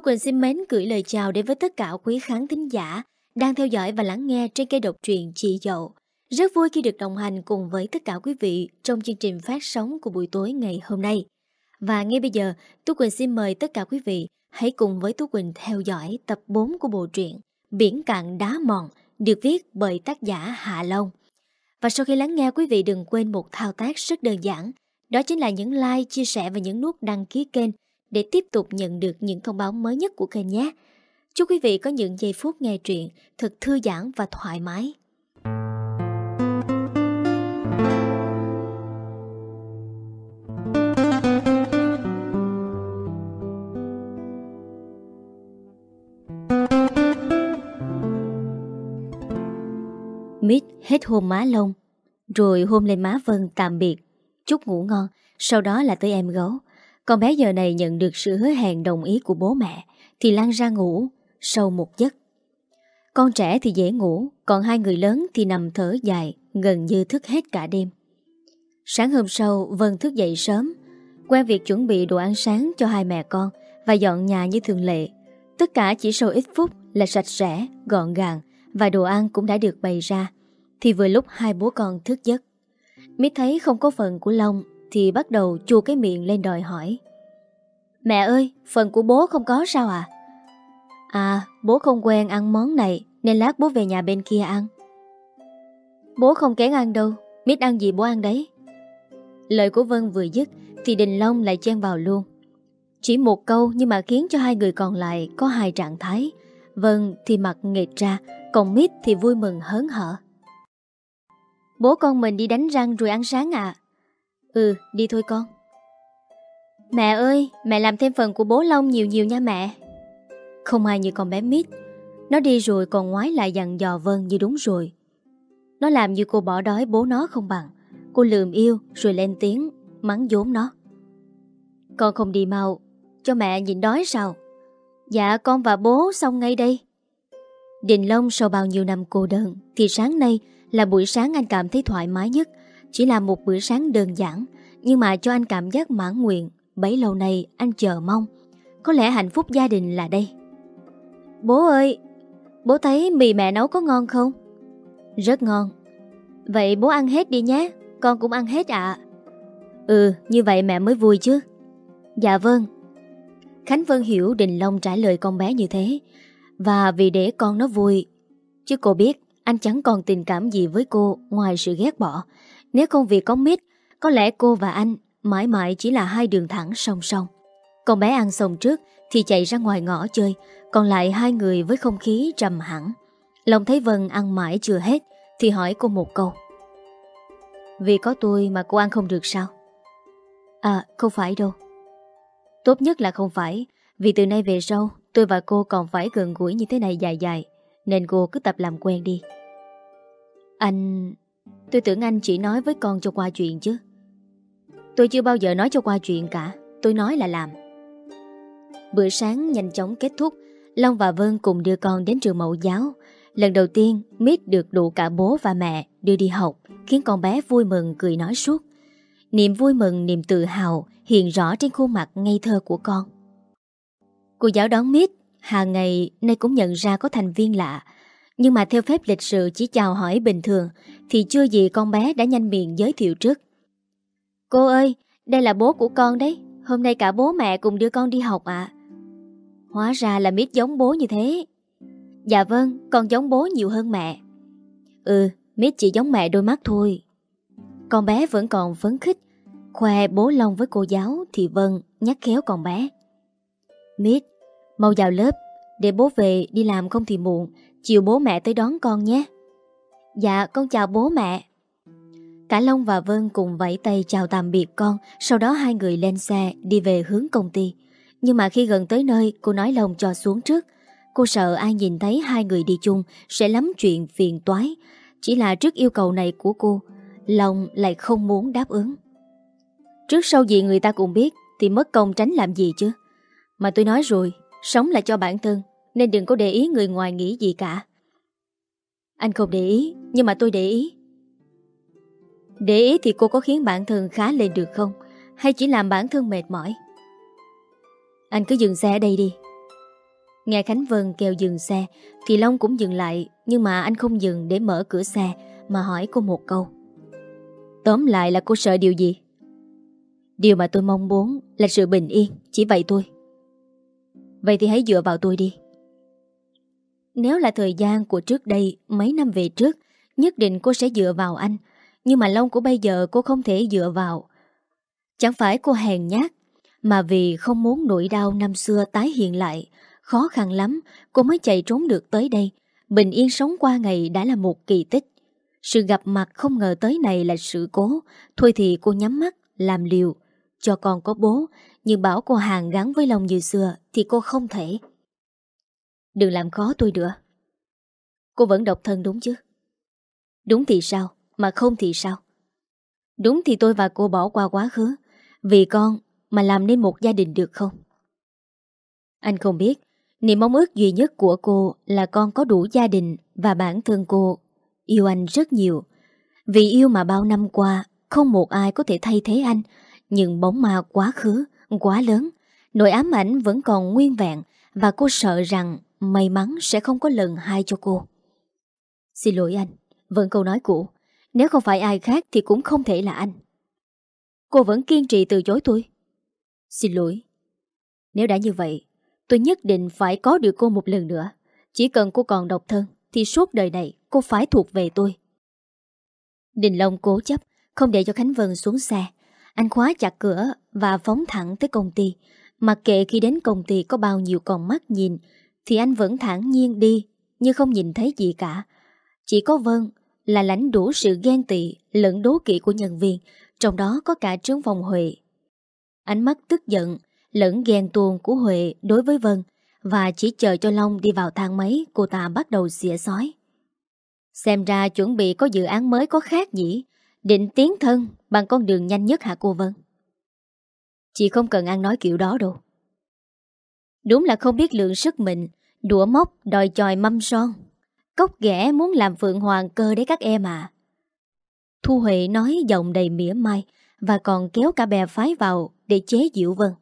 Tú Quỳnh xin mến gửi lời chào đến với tất cả quý khán thính giả đang theo dõi và lắng nghe trên kênh độc truyện Chị Dậu. Rất vui khi được đồng hành cùng với tất cả quý vị trong chương trình phát sóng của buổi tối ngày hôm nay. Và ngay bây giờ, Tú Quỳnh xin mời tất cả quý vị hãy cùng với Tú Quỳnh theo dõi tập 4 của bộ truyện Biển Cạn Đá Mòn được viết bởi tác giả Hạ Long. Và sau khi lắng nghe quý vị đừng quên một thao tác rất đơn giản, đó chính là những like, chia sẻ và những nút đăng ký kênh để tiếp tục nhận được những thông báo mới nhất của kênh nhé. Chúc quý vị có những giây phút nghe truyện thật thư giãn và thoải mái. Mít hết hôn má lông, Rồi hôn lên má Vân tạm biệt Chúc ngủ ngon, Sau đó là tới em gấu con bé giờ này nhận được sự hứa hẹn đồng ý của bố mẹ Thì lăn ra ngủ Sâu một giấc. Con trẻ thì dễ ngủ Còn hai người lớn thì nằm thở dài Gần như thức hết cả đêm. Sáng hôm sau Vân thức dậy sớm Quen việc chuẩn bị đồ ăn sáng cho hai mẹ con Và dọn nhà như thường lệ. Tất cả chỉ sau ít phút là sạch sẽ, gọn gàng Và đồ ăn cũng đã được bày ra Thì vừa lúc hai bố con thức giấc. Mít thấy không có phần của Long thì bắt đầu chua cái miệng lên đòi hỏi. Mẹ ơi, phần của bố không có sao à? À, bố không quen ăn món này Nên lát bố về nhà bên kia ăn. Bố không kén ăn đâu Mít ăn gì bố ăn đấy. Lời của Vân vừa dứt Thì Đình Long lại chen vào luôn. Chỉ một câu nhưng mà khiến cho hai người còn lại Có hai trạng thái. Vân thì mặt nghệt ra Còn Mít thì vui mừng hớn hở. Bố con mình đi đánh răng rồi ăn sáng à Ừ đi thôi con. Mẹ ơi, Mẹ làm thêm phần của bố Long nhiều nhiều nha mẹ. Không ai như con bé Mít. Nó đi rồi còn ngoái lại dặn dò Vân như đúng rồi. Nó làm như cô bỏ đói bố nó không bằng. Cô lườm yêu rồi lên tiếng Mắng vốn nó. Con không đi mau, Cho mẹ nhịn đói sao? Dạ con và bố xong ngay đây. Đình Long sau bao nhiêu năm cô đơn Thì sáng nay là buổi sáng anh cảm thấy thoải mái nhất. Chỉ là một bữa sáng đơn giản, Nhưng mà cho anh cảm giác mãn nguyện, Bấy lâu nay anh chờ mong. Có lẽ hạnh phúc gia đình là đây. Bố ơi, Bố thấy mì mẹ nấu có ngon không? Rất ngon. Vậy bố ăn hết đi nhé, Con cũng ăn hết ạ. Ừ như vậy mẹ mới vui chứ. Dạ vâng. Khánh Vân hiểu Đình Long trả lời con bé như thế. Và vì để con nó vui, Chứ cô biết anh chẳng còn tình cảm gì với cô ngoài sự ghét bỏ. Nếu không vì có mít, có lẽ cô và anh mãi mãi chỉ là hai đường thẳng song song. Con bé ăn xong trước thì chạy ra ngoài ngõ chơi, còn lại hai người với không khí trầm hẳn. Lòng thấy Vân ăn mãi chưa hết thì hỏi cô một câu. Vì có tôi mà cô ăn không được sao? À, không phải đâu. Tốt nhất là không phải, vì từ nay về sau tôi và cô còn phải gần gũi như thế này dài dài, nên cô cứ tập làm quen đi. Anh... Tôi tưởng anh chỉ nói với con cho qua chuyện chứ. Tôi chưa bao giờ nói cho qua chuyện cả. Tôi nói là làm. Bữa sáng nhanh chóng kết thúc Long và Vân cùng đưa con đến trường mẫu giáo. Lần đầu tiên Mít được đủ cả bố và mẹ đưa đi học Khiến con bé vui mừng cười nói suốt. Niềm vui mừng, niềm tự hào Hiện rõ trên khuôn mặt ngây thơ của con. Cô giáo đón Mít Hàng ngày nay cũng nhận ra có thành viên lạ nhưng mà theo phép lịch sự chỉ chào hỏi bình thường Thì chưa gì con bé đã nhanh miệng giới thiệu trước. Cô ơi, đây là bố của con đấy Hôm nay cả bố mẹ cùng đưa con đi học ạ. Hóa ra là Mít giống bố như thế. Dạ vâng, con giống bố nhiều hơn mẹ. Ừ, Mít chỉ giống mẹ đôi mắt thôi. Con bé vẫn còn phấn khích Khoe bố Long với cô giáo Thì Vân nhắc khéo con bé. Mít, mau vào lớp Để bố về đi làm không thì muộn Chiều bố mẹ tới đón con nhé. Dạ con chào bố mẹ. Cả Long và Vân cùng vẫy tay chào tạm biệt con, Sau đó hai người lên xe đi về hướng công ty. Nhưng mà khi gần tới nơi, cô nói Long cho xuống trước. Cô sợ ai nhìn thấy hai người đi chung Sẽ lắm chuyện phiền toái. Chỉ là trước yêu cầu này của cô, Long lại không muốn đáp ứng. Trước sau gì người ta cũng biết Thì mất công tránh làm gì chứ. Mà tôi nói rồi, Sống là cho bản thân nên đừng có để ý người ngoài nghĩ gì cả. Anh không để ý, Nhưng mà tôi để ý. Để ý thì cô có khiến bản thân khá lên được không? Hay chỉ làm bản thân mệt mỏi? Anh cứ dừng xe ở đây đi. Nghe Khánh Vân kêu dừng xe, Thì Long cũng dừng lại, Nhưng mà anh không dừng để mở cửa xe, Mà hỏi cô một câu. Tóm lại là cô sợ điều gì? Điều mà tôi mong muốn Là sự bình yên, Chỉ vậy thôi. Vậy thì hãy dựa vào tôi đi. Nếu là thời gian của trước đây, Mấy năm về trước, Nhất định cô sẽ dựa vào anh. Nhưng mà lông của bây giờ cô không thể dựa vào. Chẳng phải cô hèn nhát, Mà vì không muốn nỗi đau năm xưa tái hiện lại. Khó khăn lắm, Cô mới chạy trốn được tới đây. Bình yên sống qua ngày đã là một kỳ tích. Sự gặp mặt không ngờ tới này là sự cố. Thôi thì cô nhắm mắt, Làm liều. Cho con có bố, Nhưng bảo cô hàng gắn với lòng như xưa, Thì cô không thể. Đừng làm khó tôi nữa. Cô vẫn độc thân đúng chứ? Đúng thì sao Mà không thì sao? Đúng thì tôi và cô bỏ qua quá khứ Vì con mà làm nên một gia đình được không? Anh không biết Niềm mong ước duy nhất của cô là con có đủ gia đình và bản thân cô yêu anh rất nhiều. Vì yêu mà bao năm qua, không một ai có thể thay thế anh, nhưng bóng ma quá khứ, quá lớn, nỗi ám ảnh vẫn còn nguyên vẹn và cô sợ rằng may mắn sẽ không có lần hai cho cô. Xin lỗi anh, vẫn câu nói cũ, nếu không phải ai khác thì cũng không thể là anh. Cô vẫn kiên trì từ chối tôi. Xin lỗi. Nếu đã như vậy, Tôi nhất định phải có được cô một lần nữa Chỉ cần cô còn độc thân Thì suốt đời này cô phải thuộc về tôi Đình Long cố chấp Không để cho Khánh Vân xuống xe Anh khóa chặt cửa và phóng thẳng tới công ty Mặc kệ khi đến công ty có bao nhiêu con mắt nhìn thì anh vẫn thản nhiên đi, Như không nhìn thấy gì cả. Chỉ có Vân là lãnh đủ sự ghen tị, lẫn đố kỵ của nhân viên, Trong đó có cả trướng phòng Huệ. Ánh mắt tức giận lẫn ghen tuông của Huệ đối với Vân và chỉ chờ cho Long đi vào thang máy, cô ta bắt đầu xỉa sói. Xem ra chuẩn bị có dự án mới có khác nhỉ? Định tiến thân bằng con đường nhanh nhất hả cô Vân? Chị không cần ăn nói kiểu đó đâu. Đúng là không biết lượng sức mình, Đũa móc, đòi chòi mâm son. Cốc ghẻ muốn làm phượng hoàng cơ đấy các em à. Thu Huệ nói giọng đầy mỉa mai Và còn kéo cả bè phái vào Để chế diệu Vân.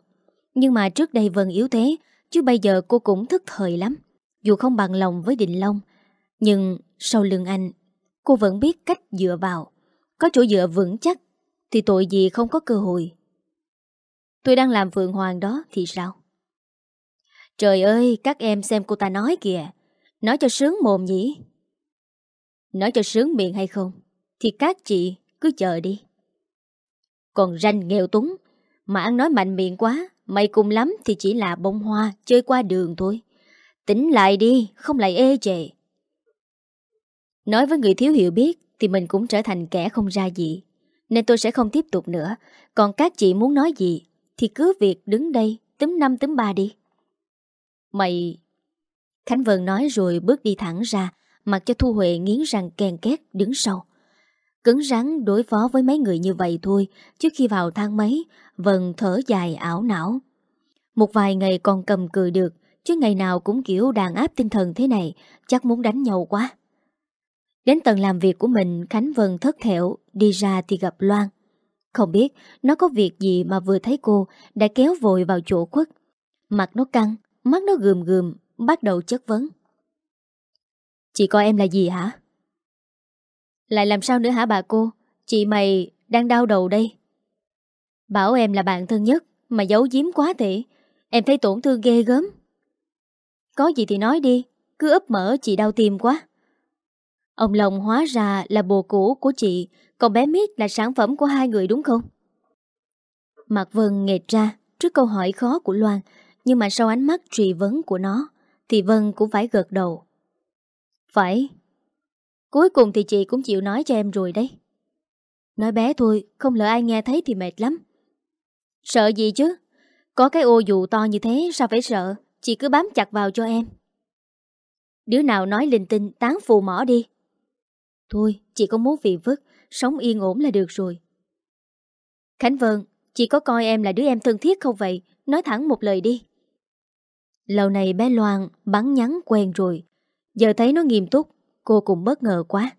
Nhưng mà trước đây Vân yếu thế, Chứ bây giờ cô cũng thức thời lắm. Dù không bằng lòng với Định Long, Nhưng sau lưng anh, Cô vẫn biết cách dựa vào. Có chỗ dựa vững chắc Thì tội gì không có cơ hội. Tôi đang làm Phượng Hoàng đó thì sao? Trời ơi, Các em xem cô ta nói kìa. Nói cho sướng mồm nhỉ? Nói cho sướng miệng hay không? Thì các chị cứ chờ đi. Còn ranh nghèo túng. Mà ăn nói mạnh miệng quá, Mày cùng lắm thì chỉ là bông hoa, Chơi qua đường thôi. Tỉnh lại đi, không lại ê chề. Nói với người thiếu hiểu biết Thì mình cũng trở thành kẻ không ra gì. Nên tôi sẽ không tiếp tục nữa. Còn các chị muốn nói gì Thì cứ việc đứng đây tấm năm tấm ba đi. Mày Khánh Vân nói rồi bước đi thẳng ra, Mặc cho Thu Huệ nghiến răng kèn két đứng sau. Cứng rắn đối phó với mấy người như vậy thôi, Trước khi vào thang máy, Vân thở dài ảo não. Một vài ngày còn cầm cự được, Chứ ngày nào cũng kiểu đàn áp tinh thần thế này, Chắc muốn đánh nhau quá. Đến tầng làm việc của mình, Khánh Vân thất thẻo Đi ra thì gặp Loan. Không biết nó có việc gì mà vừa thấy cô Đã kéo vội vào chỗ khuất. Mặt nó căng Mắt nó gườm gườm, Bắt đầu chất vấn. Chị coi em là gì hả? Lại làm sao nữa hả bà cô? Chị mày đang đau đầu đây. Bảo em là bạn thân nhất, Mà giấu giếm quá tệ. Em thấy tổn thương ghê gớm. Có gì thì nói đi, Cứ ấp mở, chị đau tim quá. Ông Long hóa ra là bồ cũ của chị, Còn bé Mít là sản phẩm của hai người đúng không? Mạc Vân nghệt ra Trước câu hỏi khó của Loan nhưng mà sau ánh mắt trì vấn của nó, Thì Vân cũng phải gật đầu. Phải. Cuối cùng thì chị cũng chịu nói cho em rồi đấy. Nói bé thôi, Không lỡ ai nghe thấy thì mệt lắm. Sợ gì chứ? Có cái ô dù to như thế, sao phải sợ? Chị cứ bám chặt vào cho em. Đứa nào nói linh tinh, Tán phù mỏ đi. Thôi, chị có muốn phiền phức Sống yên ổn là được rồi. Khánh Vân, Chị có coi em là đứa em thân thiết không vậy? Nói thẳng một lời đi. Lâu này bé Loan bắn nhắn quen rồi Giờ thấy nó nghiêm túc Cô cũng bất ngờ quá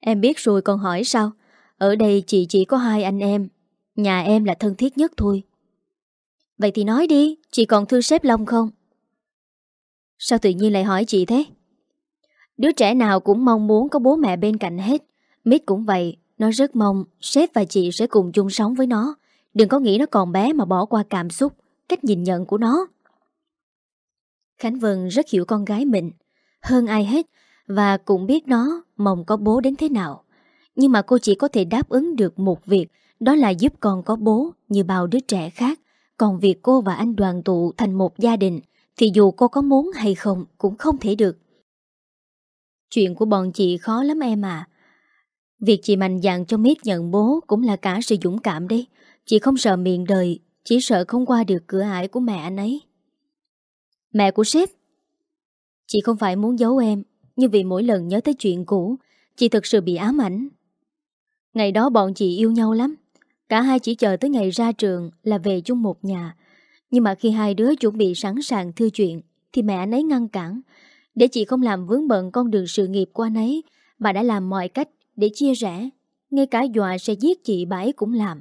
Em biết rồi còn hỏi sao Ở đây chị chỉ có hai anh em Nhà em là thân thiết nhất thôi Vậy thì nói đi Chị còn thương sếp Long không Sao tự nhiên lại hỏi chị thế? Đứa trẻ nào cũng mong muốn có bố mẹ bên cạnh hết. Mít cũng vậy, nó rất mong sếp và chị sẽ cùng chung sống với nó. Đừng có nghĩ nó còn bé mà bỏ qua cảm xúc, cách nhìn nhận của nó. Khánh Vân rất hiểu con gái mình, hơn ai hết, và cũng biết nó mong có bố đến thế nào. Nhưng mà cô chỉ có thể đáp ứng được một việc, đó là giúp con có bố như bao đứa trẻ khác. Còn việc cô và anh đoàn tụ thành một gia đình, thì dù cô có muốn hay không cũng không thể được. Chuyện của bọn chị khó lắm em à. Việc chị mạnh dạn cho Mít nhận bố cũng là cả sự dũng cảm đấy. Chị không sợ miệng đời, chỉ sợ không qua được cửa ải của mẹ anh ấy. Mẹ của sếp. Chị không phải muốn giấu em, Nhưng vì mỗi lần nhớ tới chuyện cũ, Chị thực sự bị ám ảnh. Ngày đó bọn chị yêu nhau lắm. Cả hai chỉ chờ tới ngày ra trường Là về chung một nhà. Nhưng mà khi hai đứa chuẩn bị sẵn sàng thư chuyện, Thì mẹ anh ấy ngăn cản. Để chị không làm vướng bận con đường sự nghiệp của anh ấy, Bà đã làm mọi cách để chia rẽ. Ngay cả dọa sẽ giết chị, bà ấy cũng làm.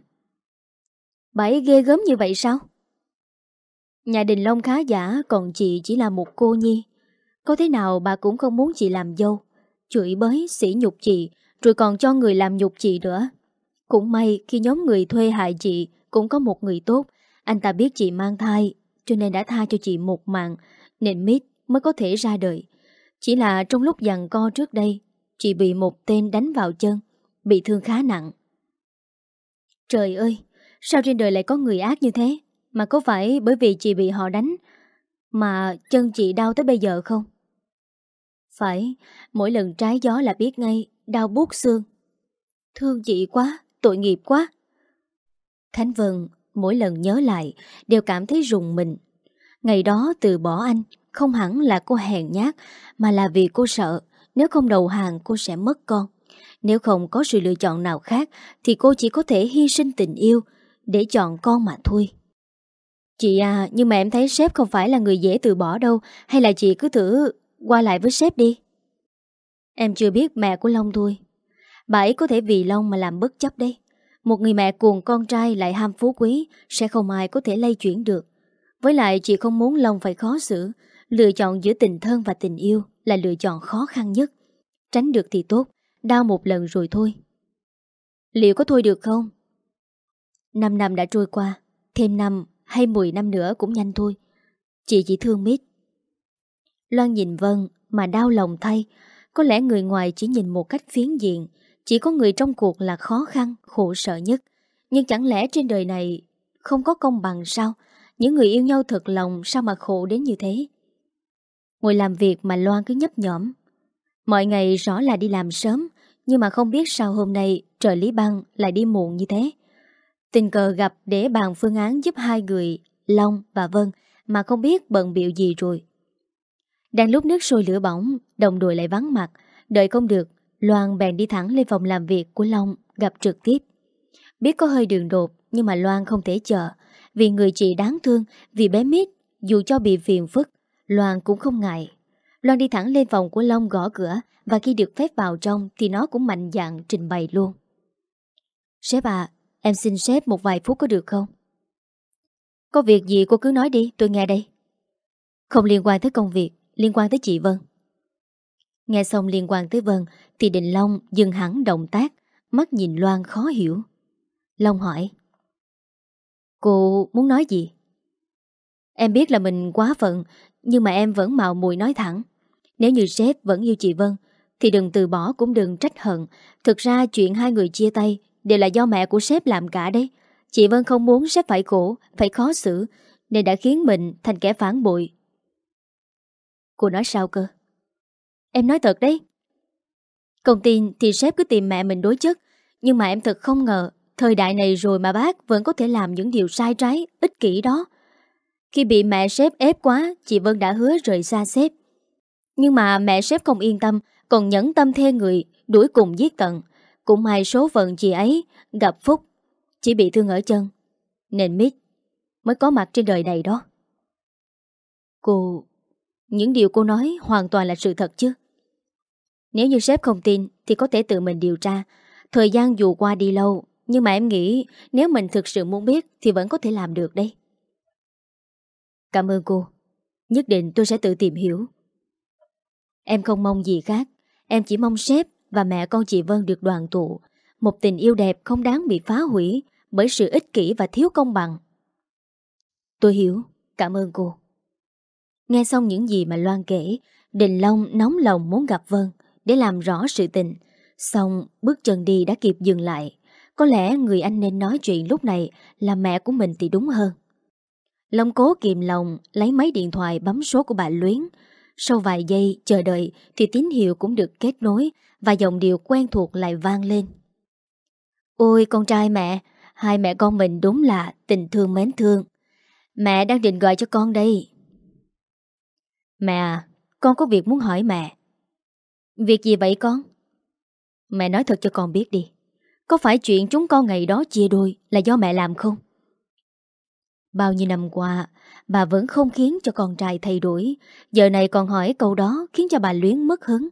Bà ấy ghê gớm như vậy sao? Nhà Đình Long khá giả Còn chị chỉ là một cô nhi. Có thế nào bà cũng không muốn chị làm dâu. Chửi bới, sỉ nhục chị Rồi còn cho người làm nhục chị nữa. Cũng may khi nhóm người thuê hại chị Cũng có một người tốt. Anh ta biết chị mang thai Cho nên đã tha cho chị một mạng Nên Mít mới có thể ra đời. Chỉ là trong lúc dằn co trước đây Chị bị một tên đánh vào chân Bị thương khá nặng. Trời ơi Sao trên đời lại có người ác như thế? Mà có phải bởi vì chị bị họ đánh Mà chân chị đau tới bây giờ không? Phải Mỗi lần trái gió là biết ngay Đau buốt xương. Thương chị quá, tội nghiệp quá. Khánh Vân mỗi lần nhớ lại Đều cảm thấy rùng mình. Ngày đó từ bỏ anh Không hẳn là cô hèn nhát Mà là vì cô sợ Nếu không đầu hàng cô sẽ mất con. Nếu không có sự lựa chọn nào khác Thì cô chỉ có thể hy sinh tình yêu Để chọn con mà thôi. Chị à, nhưng mà em thấy sếp không phải là người dễ từ bỏ đâu, hay là chị cứ thử qua lại với sếp đi. Em chưa biết mẹ của Long thôi. Bà ấy có thể vì Long mà làm bất chấp đấy. Một người mẹ cuồng con trai lại ham phú quý sẽ không ai có thể lay chuyển được. Với lại chị không muốn Long phải khó xử. Lựa chọn giữa tình thân và tình yêu là lựa chọn khó khăn nhất. Tránh được thì tốt, đau một lần rồi thôi. Liệu có thôi được không? Năm năm đã trôi qua, thêm năm hay 10 năm nữa cũng nhanh thôi. Chị chỉ thương mít. Loan nhìn Vân mà đau lòng thay. Có lẽ người ngoài chỉ nhìn một cách phiến diện. Chỉ có người trong cuộc là khó khăn, khổ sở nhất. Nhưng chẳng lẽ trên đời này Không có công bằng sao? Những người yêu nhau thật lòng Sao mà khổ đến như thế? Ngồi làm việc mà Loan cứ nhấp nhõm. Mọi ngày rõ là đi làm sớm Nhưng mà không biết sao hôm nay Trời Lý Băng lại đi muộn như thế. Tình cờ gặp để bàn phương án giúp hai người, Long và Vân, mà không biết bận biểu gì rồi. Đang lúc nước sôi lửa bỏng, đồng đội lại vắng mặt, đợi không được, Loan bèn đi thẳng lên phòng làm việc của Long gặp trực tiếp. Biết có hơi đường đột, nhưng mà Loan không thể chờ, vì người chị đáng thương, vì bé mít, dù cho bị phiền phức, Loan cũng không ngại. Loan đi thẳng lên phòng của Long gõ cửa, và khi được phép vào trong thì nó cũng mạnh dạn trình bày luôn. Sếp à, Em xin sếp một vài phút có được không? Có việc gì cô cứ nói đi, tôi nghe đây. Không liên quan tới công việc, liên quan tới chị Vân. Nghe xong liên quan tới Vân thì Định Long dừng hẳn động tác, mắt nhìn Loan khó hiểu. Long hỏi. Cô muốn nói gì? Em biết là mình quá phận, nhưng mà em vẫn mạo mùi nói thẳng. Nếu như sếp vẫn yêu chị Vân, thì đừng từ bỏ cũng đừng trách hận. Thực ra chuyện hai người chia tay Đều là do mẹ của sếp làm cả đấy. Chị Vân không muốn sếp phải khổ, Phải khó xử, Nên đã khiến mình thành kẻ phản bội. Cô nói sao cơ? Em nói thật đấy. Công ty thì sếp cứ tìm mẹ mình đối chất. Nhưng mà em thật không ngờ, Thời đại này rồi mà bác vẫn có thể làm những điều sai trái, Ích kỷ đó. Khi bị mẹ sếp ép quá, Chị Vân đã hứa rời xa sếp. Nhưng mà mẹ sếp không yên tâm, Còn nhẫn tâm thê người, Đuổi cùng giết tận cũng may số phận chị ấy gặp Phúc, Chỉ bị thương ở chân. Nên Mít mới có mặt trên đời này đó. Cô... Những điều cô nói hoàn toàn là sự thật chứ. Nếu như sếp không tin Thì có thể tự mình điều tra. Thời gian dù qua đi lâu, Nhưng mà em nghĩ nếu mình thực sự muốn biết Thì vẫn có thể làm được đây Cảm ơn cô. Nhất định tôi sẽ tự tìm hiểu. Em không mong gì khác. Em chỉ mong sếp và mẹ con chị Vân được đoàn tụ. Một tình yêu đẹp không đáng bị phá hủy Bởi sự ích kỷ và thiếu công bằng. Tôi hiểu. Cảm ơn cô. Nghe xong những gì mà Loan kể, Đình Long nóng lòng muốn gặp Vân Để làm rõ sự tình. Xong, bước chân đi đã kịp dừng lại. Có lẽ người anh nên nói chuyện lúc này Là mẹ của mình thì đúng hơn. Long cố kìm lòng, Lấy máy điện thoại bấm số của bà Luyến. Sau vài giây chờ đợi Thì tín hiệu cũng được kết nối và giọng điệu quen thuộc lại vang lên. Ôi, con trai mẹ, Hai mẹ con mình đúng là tình thương mến thương. Mẹ đang định gọi cho con đây. Mẹ à Con có việc muốn hỏi mẹ. Việc gì vậy con? Mẹ nói thật cho con biết đi. Có phải chuyện chúng con ngày đó chia đôi Là do mẹ làm không? Bao nhiêu năm qua, Bà vẫn không khiến cho con trai thay đổi. Giờ này còn hỏi câu đó Khiến cho bà luyến mất hứng.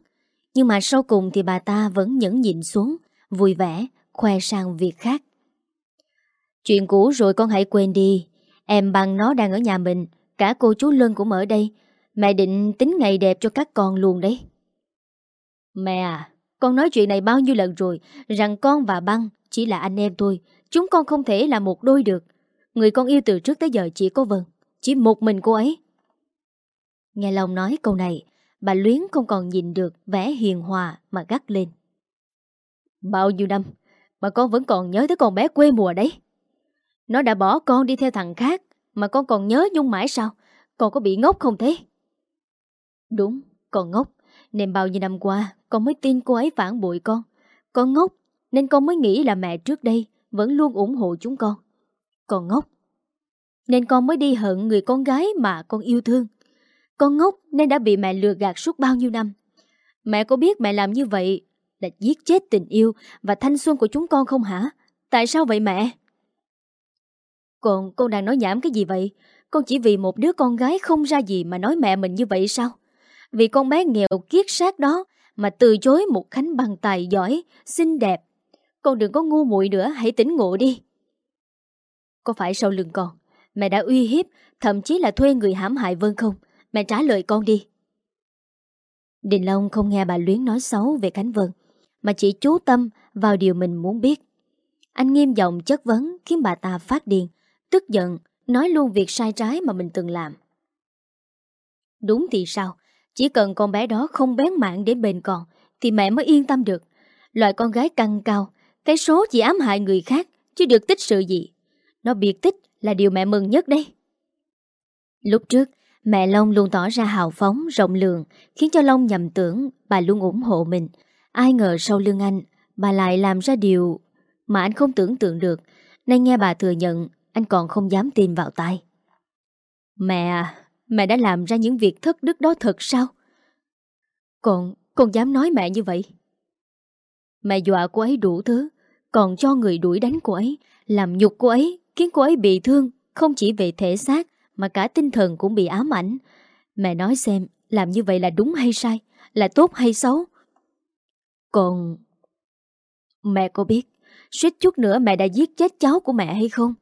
Nhưng mà sau cùng thì bà ta vẫn nhẫn nhịn xuống, Vui vẻ, Khoe sang việc khác. Chuyện cũ rồi con hãy quên đi. Em bằng nó đang ở nhà mình. Cả cô chú Lân cũng ở đây. Mẹ định tính ngày đẹp cho các con luôn đấy. Mẹ à Con nói chuyện này bao nhiêu lần rồi, Rằng con và băng chỉ là anh em thôi. Chúng con không thể là một đôi được. Người con yêu từ trước tới giờ chỉ có Vân, Chỉ một mình cô ấy. Nghe lòng nói câu này Bà Luyến không còn nhìn được vẻ hiền hòa mà gắt lên. Bao nhiêu năm Mà con vẫn còn nhớ tới con bé quê mùa đấy. Nó đã bỏ con đi theo thằng khác Mà con còn nhớ nhung mãi sao? Con có bị ngốc không thế? Đúng, con ngốc. Nên bao nhiêu năm qua Con mới tin cô ấy phản bội con. Con ngốc Nên con mới nghĩ là mẹ trước đây Vẫn luôn ủng hộ chúng con. Con ngốc Nên con mới đi hận người con gái mà con yêu thương. Con ngốc nên đã bị mẹ lừa gạt suốt bao nhiêu năm Mẹ có biết mẹ làm như vậy Là giết chết tình yêu Và thanh xuân của chúng con không hả Tại sao vậy mẹ Còn con đang nói nhảm cái gì vậy Con chỉ vì một đứa con gái không ra gì Mà nói mẹ mình như vậy sao vì con bé nghèo kiết xác đó mà từ chối một Khánh bằng tài giỏi, xinh đẹp. Con đừng có ngu muội nữa, hãy tỉnh ngộ đi. Có phải sau lưng con, mẹ đã uy hiếp, thậm chí là thuê người hãm hại Vân không? Mẹ trả lời con đi. Đình Long không nghe bà Luyến nói xấu về Khánh Vân, mà chỉ chú tâm vào điều mình muốn biết. Anh nghiêm giọng chất vấn khiến bà ta phát điên, tức giận, nói luôn việc sai trái mà mình từng làm. Đúng thì sao? Chỉ cần con bé đó không bén mạng đến bên con Thì mẹ mới yên tâm được Loại con gái căng cao Cái số chỉ ám hại người khác Chứ được tích sự gì Nó biệt tích là điều mẹ mừng nhất đấy Lúc trước Mẹ Long luôn tỏ ra hào phóng, rộng lượng Khiến cho Long nhầm tưởng Bà luôn ủng hộ mình Ai ngờ sau lưng anh Bà lại làm ra điều Mà anh không tưởng tượng được Nên nghe bà thừa nhận Anh còn không dám tin vào tay Mẹ à Mẹ đã làm ra những việc thất đức đó thật sao? Còn, con dám nói mẹ như vậy? Mẹ dọa cô ấy đủ thứ, còn cho người đuổi đánh cô ấy, làm nhục cô ấy, khiến cô ấy bị thương, không chỉ về thể xác mà cả tinh thần cũng bị ám ảnh. Mẹ nói xem, làm như vậy là đúng hay sai, là tốt hay xấu? Còn... Mẹ có biết, suýt chút nữa mẹ đã giết chết cháu của mẹ hay không?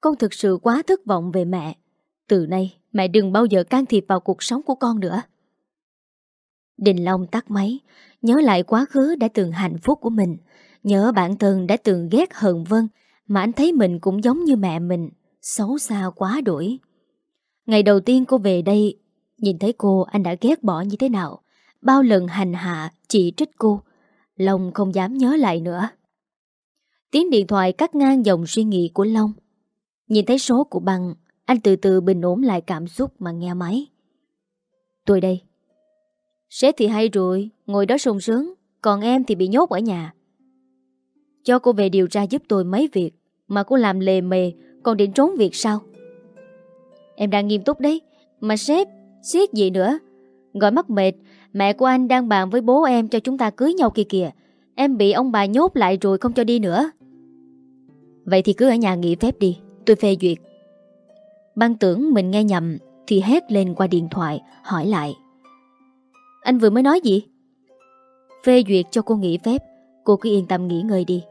Con thực sự quá thất vọng về mẹ. Từ nay, Mẹ đừng bao giờ can thiệp vào cuộc sống của con nữa Đình Long tắt máy Nhớ lại quá khứ đã từng hạnh phúc của mình Nhớ bản thân đã từng ghét hờn Vân Mà anh thấy mình cũng giống như mẹ mình Xấu xa quá đổi Ngày đầu tiên cô về đây Nhìn thấy cô anh đã ghét bỏ như thế nào. Bao lần hành hạ Chỉ trích cô. Long không dám nhớ lại nữa. Tiếng điện thoại cắt ngang dòng suy nghĩ của Long. Nhìn thấy số của bằng, anh từ từ bình ổn lại cảm xúc mà nghe máy. Tôi đây. Sếp thì hay rồi Ngồi đó sung sướng Còn em thì bị nhốt ở nhà. Cho cô về điều tra giúp tôi mấy việc Mà cô làm lề mề Còn định trốn việc sao? Em đang nghiêm túc đấy. Mà sếp siết gì nữa? Gọi mắc mệt, Mẹ của anh đang bàn với bố em cho chúng ta cưới nhau kia kìa. Em bị ông bà nhốt lại rồi không cho đi nữa. Vậy thì cứ ở nhà nghỉ phép đi, Tôi phê duyệt. Băng tưởng mình nghe nhầm Thì hét lên qua điện thoại, Hỏi lại. Anh vừa mới nói gì? Phê duyệt cho cô nghỉ phép, Cô cứ yên tâm nghỉ ngơi đi.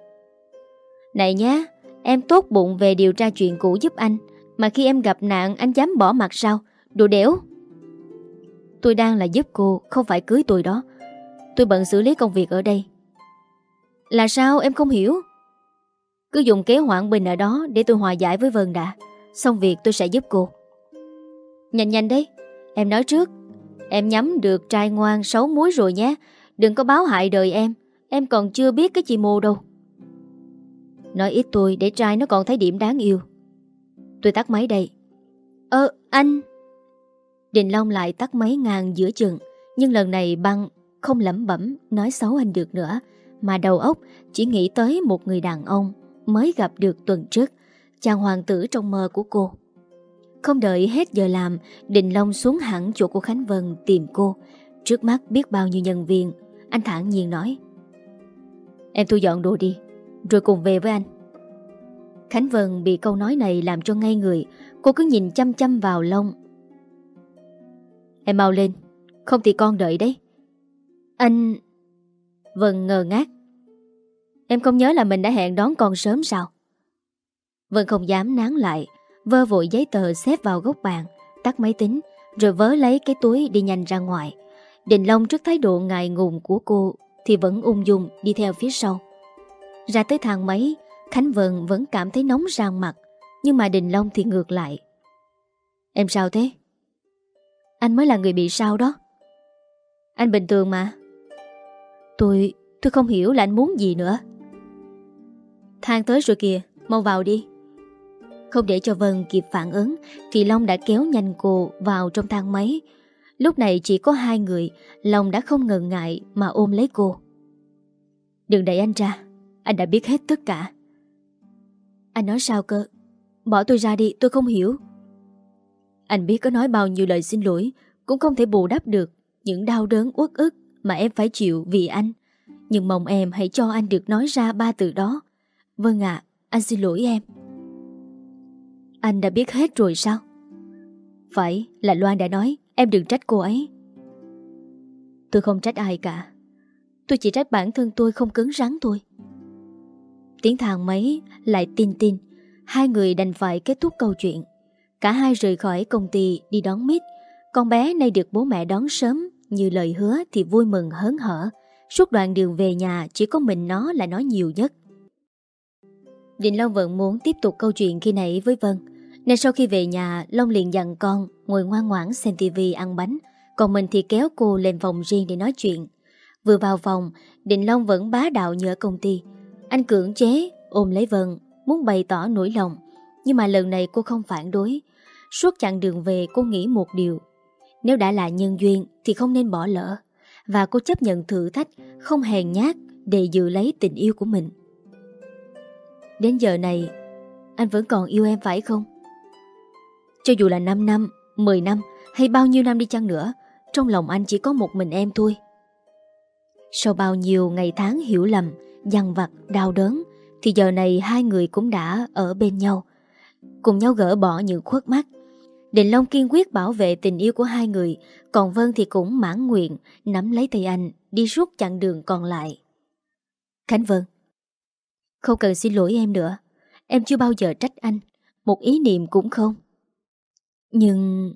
Này nhá, Em tốt bụng về điều tra chuyện cũ giúp anh. Mà khi em gặp nạn, anh dám bỏ mặt sao? Đồ đẻo. Tôi đang là giúp cô, Không phải cưới tôi đó. Tôi bận xử lý công việc ở đây. Là sao? Em không hiểu. Cứ dùng kế hoãn bình ở đó Để tôi hòa giải với Vân đã. Xong việc tôi sẽ giúp cô. Nhanh nhanh đấy. Em nói trước. Em nhắm được trai ngoan xấu muối rồi nhé. Đừng có báo hại đời em. Em còn chưa biết cái chị mô đâu. Nói ít tôi để trai nó còn thấy điểm đáng yêu. Tôi tắt máy đây. Ơ anh. Đình Long lại tắt máy ngang giữa chừng, Nhưng lần này băng không lẩm bẩm Nói xấu anh được nữa, Mà đầu óc chỉ nghĩ tới một người đàn ông Mới gặp được tuần trước, Chàng hoàng tử trong mơ của cô. Không đợi hết giờ làm, Đình Long xuống hẳn chỗ của Khánh Vân Tìm cô. Trước mắt biết bao nhiêu nhân viên, Anh thản nhiên nói. Em thu dọn đồ đi, Rồi cùng về với anh. Khánh Vân bị câu nói này làm cho ngây người, Cô cứ nhìn chăm chăm vào Long. Em mau lên, Không thì con đợi đấy. Anh Vân ngờ ngác. Em không nhớ là mình đã hẹn đón con sớm sao? Vân không dám nán lại, Vơ vội giấy tờ xếp vào góc bàn, Tắt máy tính, Rồi vớ lấy cái túi đi nhanh ra ngoài. Đình Long trước thái độ ngại ngùng của cô Thì vẫn ung dung đi theo phía sau. Ra tới thang máy Khánh Vân vẫn cảm thấy nóng rang mặt Nhưng mà Đình Long thì ngược lại. Em sao thế? Anh mới là người bị sao đó. Anh bình thường mà. Tôi, tôi không hiểu là anh muốn gì nữa. Thang tới rồi kìa Mau vào đi. Không để cho Vân kịp phản ứng Thì Long đã kéo nhanh cô vào trong thang máy. Lúc này chỉ có hai người Long đã không ngần ngại mà ôm lấy cô. Đừng đẩy anh ra Anh đã biết hết tất cả. Anh nói sao cơ? Bỏ tôi ra đi, tôi không hiểu. Anh biết có nói bao nhiêu lời xin lỗi, Cũng không thể bù đắp được Những đau đớn uất ức Mà em phải chịu vì anh. Nhưng mong em hãy cho anh được nói ra ba từ đó. Vâng ạ, Anh xin lỗi em. Anh đã biết hết rồi sao? Phải, là Loan đã nói, Em đừng trách cô ấy. Tôi không trách ai cả. Tôi chỉ trách bản thân tôi không cứng rắn thôi. Tiếng thang máy lại tin tin. Hai người đành phải kết thúc câu chuyện. Cả hai rời khỏi công ty đi đón mít Con bé nay được bố mẹ đón sớm, Như lời hứa thì vui mừng hớn hở. Suốt đoạn đường về nhà, Chỉ có mình nó là nói nhiều nhất. Định Long vẫn muốn tiếp tục câu chuyện khi nãy với Vân. Nên sau khi về nhà, Long liền dặn con Ngồi ngoan ngoãn xem tivi ăn bánh. Còn mình thì kéo cô lên phòng riêng để nói chuyện. Vừa vào phòng Định Long vẫn bá đạo như ở công ty. Anh cưỡng chế, ôm lấy Vân, Muốn bày tỏ nỗi lòng. Nhưng mà lần này cô không phản đối. Suốt chặng đường về, cô nghĩ một điều. Nếu đã là nhân duyên, Thì không nên bỏ lỡ. Và cô chấp nhận thử thách, Không hèn nhát, để giữ lấy tình yêu của mình. Đến giờ này, Anh vẫn còn yêu em phải không? Cho dù là 5 năm 10 năm, hay bao nhiêu năm đi chăng nữa, Trong lòng anh chỉ có một mình em thôi. Sau bao nhiêu ngày tháng hiểu lầm Dằn vặt, đau đớn Thì giờ này hai người cũng đã ở bên nhau. Cùng nhau gỡ bỏ những khuất mắt. Định Long kiên quyết bảo vệ tình yêu của hai người Còn Vân thì cũng mãn nguyện Nắm lấy tay anh Đi suốt chặng đường còn lại. Khánh Vân Không cần xin lỗi em nữa. Em chưa bao giờ trách anh Một ý niệm cũng không. Nhưng...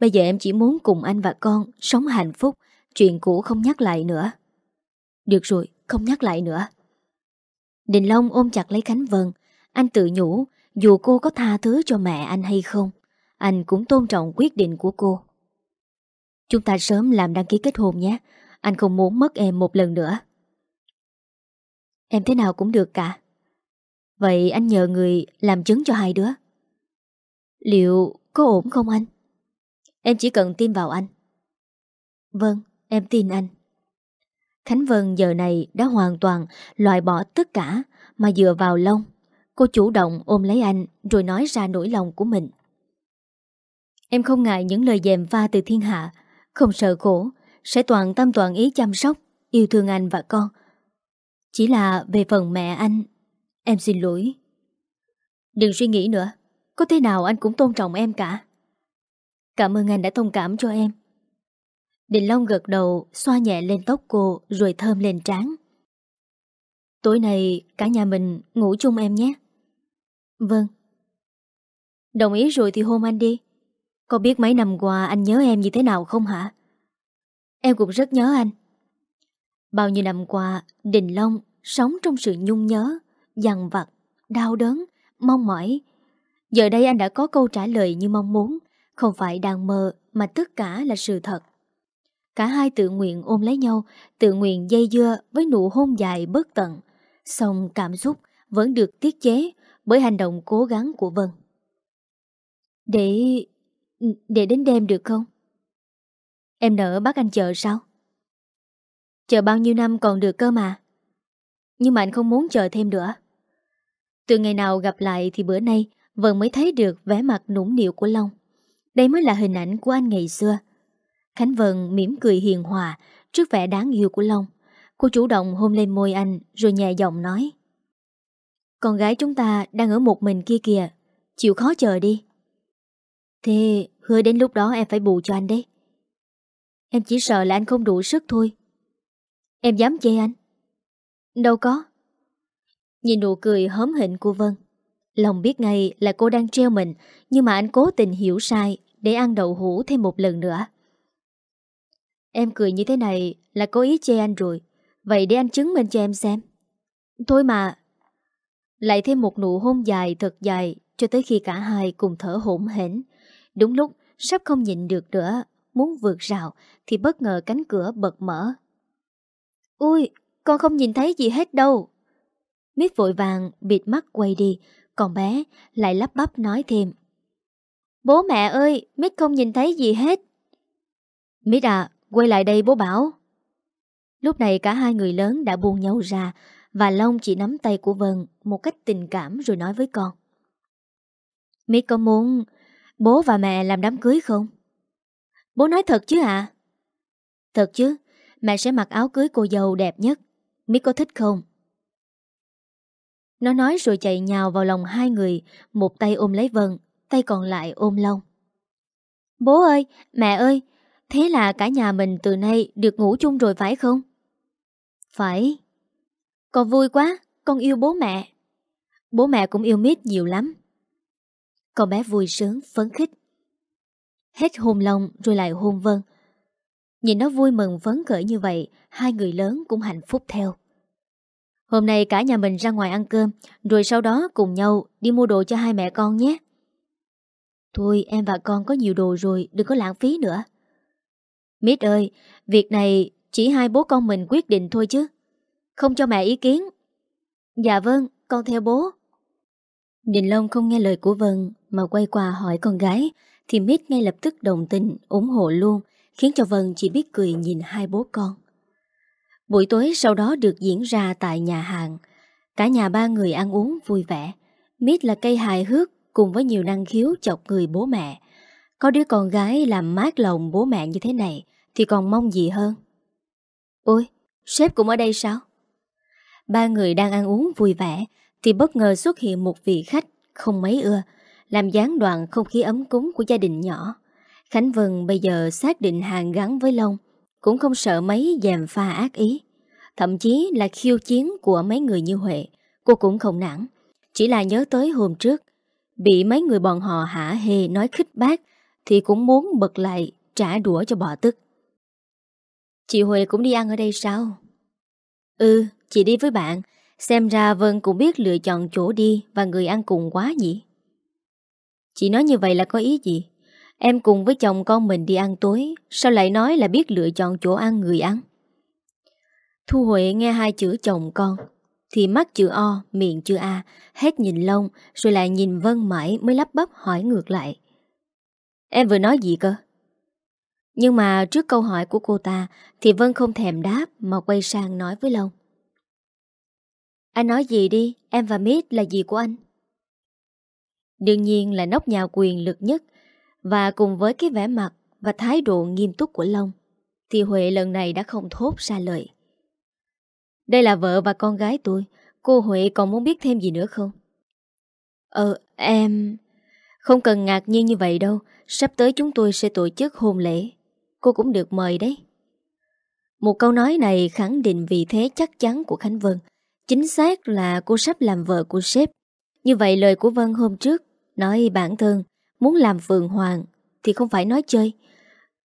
Bây giờ em chỉ muốn cùng anh và con sống hạnh phúc, chuyện cũ không nhắc lại nữa. Được rồi, không nhắc lại nữa. Đình Long ôm chặt lấy Khánh Vân, anh tự nhủ, dù cô có tha thứ cho mẹ anh hay không, anh cũng tôn trọng quyết định của cô. Chúng ta sớm làm đăng ký kết hôn nhé, anh không muốn mất em một lần nữa. Em thế nào cũng được cả. Vậy anh nhờ người làm chứng cho hai đứa. Liệu có ổn không anh? Em chỉ cần tin vào anh. Vâng, em tin anh. Khánh Vân giờ này đã hoàn toàn loại bỏ tất cả mà dựa vào Long. Cô chủ động ôm lấy anh rồi nói ra nỗi lòng của mình. Em không ngại những lời dèm pha từ thiên hạ, không sợ khổ, sẽ toàn tâm toàn ý chăm sóc, yêu thương anh và con. Chỉ là về phần mẹ anh, em xin lỗi. Đừng suy nghĩ nữa, có thế nào anh cũng tôn trọng em cả. Cảm ơn anh đã thông cảm cho em. Đình Long gật đầu, xoa nhẹ lên tóc cô rồi thơm lên trán. Tối nay cả nhà mình ngủ chung em nhé. Vâng. Đồng ý rồi thì hôn anh đi. Có biết mấy năm qua anh nhớ em như thế nào không hả? Em cũng rất nhớ anh. Bao nhiêu năm qua, Đình Long sống trong sự nhung nhớ, dằn vặt, đau đớn, mong mỏi. Giờ đây anh đã có câu trả lời như mong muốn, không phải đang mơ mà tất cả là sự thật. Cả hai tự nguyện ôm lấy nhau, tự nguyện dây dưa với nụ hôn dài bất tận. Xong cảm xúc vẫn được tiết chế bởi hành động cố gắng của Vân. Để... để đến đêm được không? Em nỡ bắt anh chờ sao? Chờ bao nhiêu năm còn được cơ mà. Nhưng mà anh không muốn chờ thêm nữa. Từ ngày nào gặp lại thì bữa nay Vân mới thấy được vẻ mặt nũng nịu của Long. Đây mới là hình ảnh của anh ngày xưa. Khánh Vân mỉm cười hiền hòa trước vẻ đáng yêu của Long. Cô chủ động hôn lên môi anh rồi nhẹ giọng nói. Con gái chúng ta đang ở một mình kia kìa, chịu khó chờ đi. Thế hứa đến lúc đó em phải bù cho anh đấy. Em chỉ sợ là anh không đủ sức thôi. Em dám chê anh? Đâu có. Nhìn nụ cười hớm hịnh của Vân. Lòng biết ngay là cô đang treo mình, nhưng mà anh cố tình hiểu sai để ăn đậu hũ thêm một lần nữa. Em cười như thế này là có ý chê anh rồi. Vậy để anh chứng minh cho em xem. Thôi mà. Lại thêm một nụ hôn dài thật dài cho tới khi cả hai cùng thở hổn hển. Đúng lúc sắp không nhịn được nữa, muốn vượt rào thì bất ngờ cánh cửa bật mở. Ui, con không nhìn thấy gì hết đâu. Mít vội vàng bịt mắt quay đi, còn bé lại lắp bắp nói thêm. Bố mẹ ơi, Mít không nhìn thấy gì hết. Mít à, quay lại đây bố bảo. Lúc này cả hai người lớn đã buông nhau ra và Long chỉ nắm tay của Vân một cách tình cảm rồi nói với con. mỹ có muốn bố và mẹ làm đám cưới không? Bố nói thật chứ ạ? À? Thật chứ, mẹ sẽ mặc áo cưới cô dâu đẹp nhất. mỹ có thích không? Nó nói rồi chạy nhào vào lòng hai người, một tay ôm lấy Vân, tay còn lại ôm Long. Bố ơi, mẹ ơi, thế là cả nhà mình từ nay được ngủ chung rồi phải không? Phải. Con vui quá, con yêu bố mẹ. Bố mẹ cũng yêu Mít nhiều lắm. Con bé vui sướng, phấn khích. Hết hôn Long rồi lại hôn Vân. Nhìn nó vui mừng phấn khởi như vậy, hai người lớn cũng hạnh phúc theo. Hôm nay cả nhà mình ra ngoài ăn cơm, rồi sau đó cùng nhau đi mua đồ cho hai mẹ con nhé. Thôi em và con có nhiều đồ rồi, đừng có lãng phí nữa. Mít ơi, việc này chỉ hai bố con mình quyết định thôi chứ. Không cho mẹ ý kiến. Dạ vâng, con theo bố. Đình Long không nghe lời của Vân mà quay qua hỏi con gái thì Mít ngay lập tức đồng tình, ủng hộ luôn, khiến cho Vân chỉ biết cười nhìn hai bố con. Buổi tối sau đó được diễn ra tại nhà hàng. Cả nhà ba người ăn uống vui vẻ. Mít là cây hài hước cùng với nhiều năng khiếu chọc người bố mẹ. Có đứa con gái làm mát lòng bố mẹ như thế này thì còn mong gì hơn. Ôi, sếp cũng ở đây sao? Ba người đang ăn uống vui vẻ thì bất ngờ xuất hiện một vị khách không mấy ưa, làm gián đoạn không khí ấm cúng của gia đình nhỏ. Khánh Vân bây giờ xác định hàng gắn với Long, cũng không sợ mấy dèm pha ác ý. Thậm chí là khiêu chiến của mấy người như Huệ, cô cũng không nản. Chỉ là nhớ tới hôm trước, bị mấy người bọn họ hả hê nói khích bác, thì cũng muốn bật lại trả đũa cho bỏ tức. Chị Huệ cũng đi ăn ở đây sao? Ừ, chị đi với bạn. Xem ra Vân cũng biết lựa chọn chỗ đi và người ăn cùng quá nhỉ? Chị nói như vậy là có ý gì? Em cùng với chồng con mình đi ăn tối Sao lại nói là biết lựa chọn chỗ ăn người ăn Thu Huệ nghe hai chữ chồng con Thì mắt chữ O, miệng chữ A Hết nhìn lông Rồi lại nhìn Vân mãi mới lắp bắp hỏi ngược lại Em vừa nói gì cơ nhưng mà trước câu hỏi của cô ta Thì Vân không thèm đáp Mà quay sang nói với Long Anh nói gì đi Em và Mít là gì của anh Đương nhiên là nóc nhà quyền lực nhất và cùng với cái vẻ mặt và thái độ nghiêm túc của Long, thì Huệ lần này đã không thốt ra lời. Đây là vợ và con gái tôi, cô Huệ còn muốn biết thêm gì nữa không? Ờ, em... Không cần ngạc nhiên như vậy đâu, sắp tới chúng tôi sẽ tổ chức hôn lễ. Cô cũng được mời đấy. Một câu nói này khẳng định vị thế chắc chắn của Khánh Vân. Chính xác là cô sắp làm vợ của sếp. Như vậy lời của Vân hôm trước nói bản thân Muốn làm phượng hoàng thì không phải nói chơi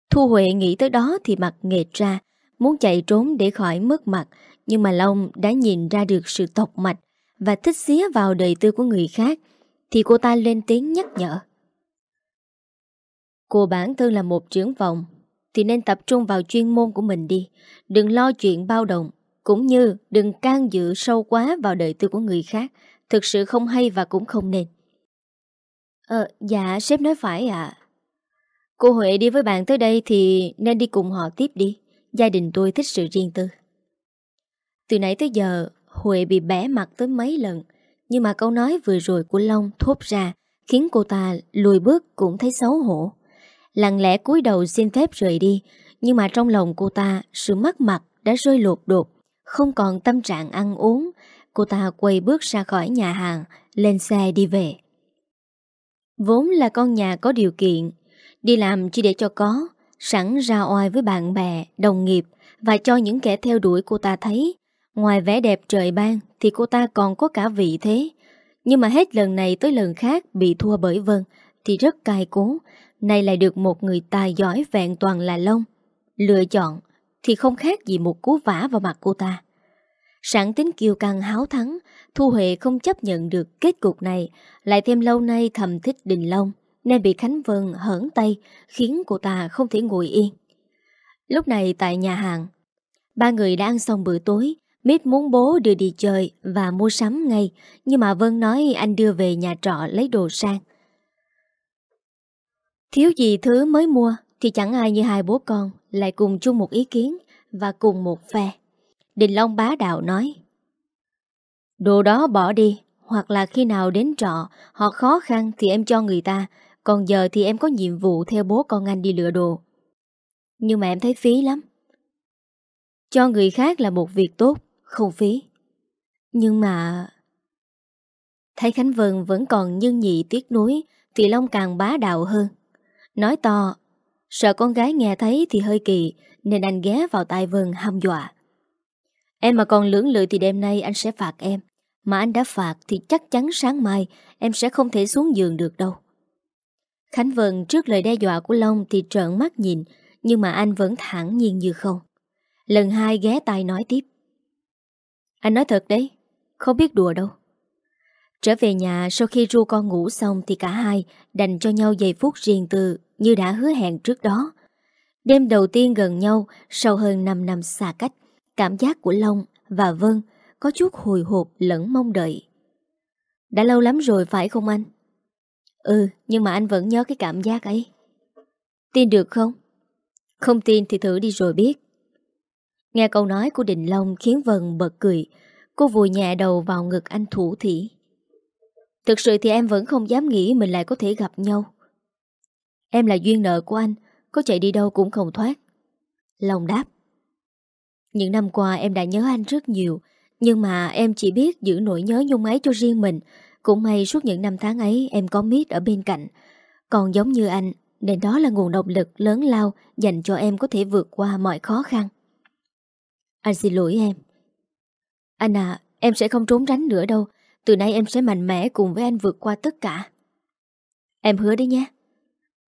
Thu Huệ nghĩ tới đó thì mặt nghệt ra, muốn chạy trốn để khỏi mất mặt, nhưng mà Long đã nhìn ra được sự tộc mạch và thích xía vào đời tư của người khác, thì cô ta lên tiếng nhắc nhở. Cô bản thân là một trưởng vọng, thì nên tập trung vào chuyên môn của mình đi, đừng lo chuyện bao động, cũng như đừng can dự sâu quá vào đời tư của người khác, thực sự không hay và cũng không nên. Ờ, dạ, sếp nói phải ạ. Cô Huệ đi với bạn tới đây thì nên đi cùng họ tiếp đi. Gia đình tôi thích sự riêng tư. Từ nãy tới giờ, Huệ bị bẻ mặt tới mấy lần, nhưng mà câu nói vừa rồi của Long thốt ra khiến cô ta lùi bước cũng thấy xấu hổ. Lặng lẽ cúi đầu xin phép rời đi, nhưng mà trong lòng cô ta sự mất mặt đã rơi lột đột, không còn tâm trạng ăn uống. Cô ta quay bước ra khỏi nhà hàng, lên xe đi về. Vốn là con nhà có điều kiện, đi làm chỉ để cho có, sẵn ra oai với bạn bè, đồng nghiệp và cho những kẻ theo đuổi cô ta thấy. Ngoài vẻ đẹp trời ban thì cô ta còn có cả vị thế. Nhưng mà hết lần này tới lần khác bị thua bởi Vân thì rất cay cố. Nay lại được một người tài giỏi vẹn toàn là lông Lựa chọn thì không khác gì một cú vả vào mặt cô ta. Sẵn tính kiêu căng háo thắng, Thu Huệ không chấp nhận được kết cục này, lại thêm lâu nay thầm thích Đình Long, nên bị Khánh Vân hởn tay, khiến cô ta không thể ngồi yên. Lúc này tại nhà hàng, ba người đã ăn xong bữa tối, Mít muốn bố đưa đi chơi và mua sắm ngay, nhưng mà Vân nói anh đưa về nhà trọ lấy đồ sang. Thiếu gì thứ mới mua thì chẳng ai như hai bố con lại cùng chung một ý kiến và cùng một phe. Đình Long bá đạo nói, Đồ đó bỏ đi, Hoặc là khi nào đến trọ, Họ khó khăn thì em cho người ta, Còn giờ thì em có nhiệm vụ theo bố con anh đi lựa đồ. Nhưng mà em thấy phí lắm. Cho người khác là một việc tốt, Không phí. Nhưng mà Thấy Khánh Vân vẫn còn nhân nhị tiếc nuối, Thì Long càng bá đạo hơn. Nói to Sợ con gái nghe thấy thì hơi kỳ Nên anh ghé vào tai Vân hăm dọa Em mà còn lưỡng lự thì đêm nay anh sẽ phạt em. Mà anh đã phạt thì chắc chắn sáng mai em sẽ không thể xuống giường được đâu. Khánh Vân trước lời đe dọa của Long thì trợn mắt nhìn, nhưng mà anh vẫn thẳng nhiên như không. Lần hai ghé tay nói tiếp. Anh nói thật đấy, không biết đùa đâu. Trở về nhà sau khi ru con ngủ xong thì cả hai đành cho nhau giây phút riêng tư như đã hứa hẹn trước đó. Đêm đầu tiên gần nhau sau hơn 5 năm xa cách. Cảm giác của Long và Vân có chút hồi hộp lẫn mong đợi. Đã lâu lắm rồi phải không anh? Ừ, nhưng mà anh vẫn nhớ cái cảm giác ấy. Tin được không? Không tin thì thử đi rồi biết. Nghe câu nói của Đình Long khiến Vân bật cười. Cô vùi nhẹ đầu vào ngực anh thủ thỉ. Thực sự thì em vẫn không dám nghĩ mình lại có thể gặp nhau. Em là duyên nợ của anh, có chạy đi đâu cũng không thoát. lòng đáp. Những năm qua em đã nhớ anh rất nhiều Nhưng mà em chỉ biết giữ nỗi nhớ nhung ấy cho riêng mình Cũng may suốt những năm tháng ấy em có Mít ở bên cạnh Còn giống như anh Nên đó là nguồn động lực lớn lao Dành cho em có thể vượt qua mọi khó khăn Anh xin lỗi em Anh à Em sẽ không trốn tránh nữa đâu từ nay em sẽ mạnh mẽ cùng với anh vượt qua tất cả Em hứa đấy nhé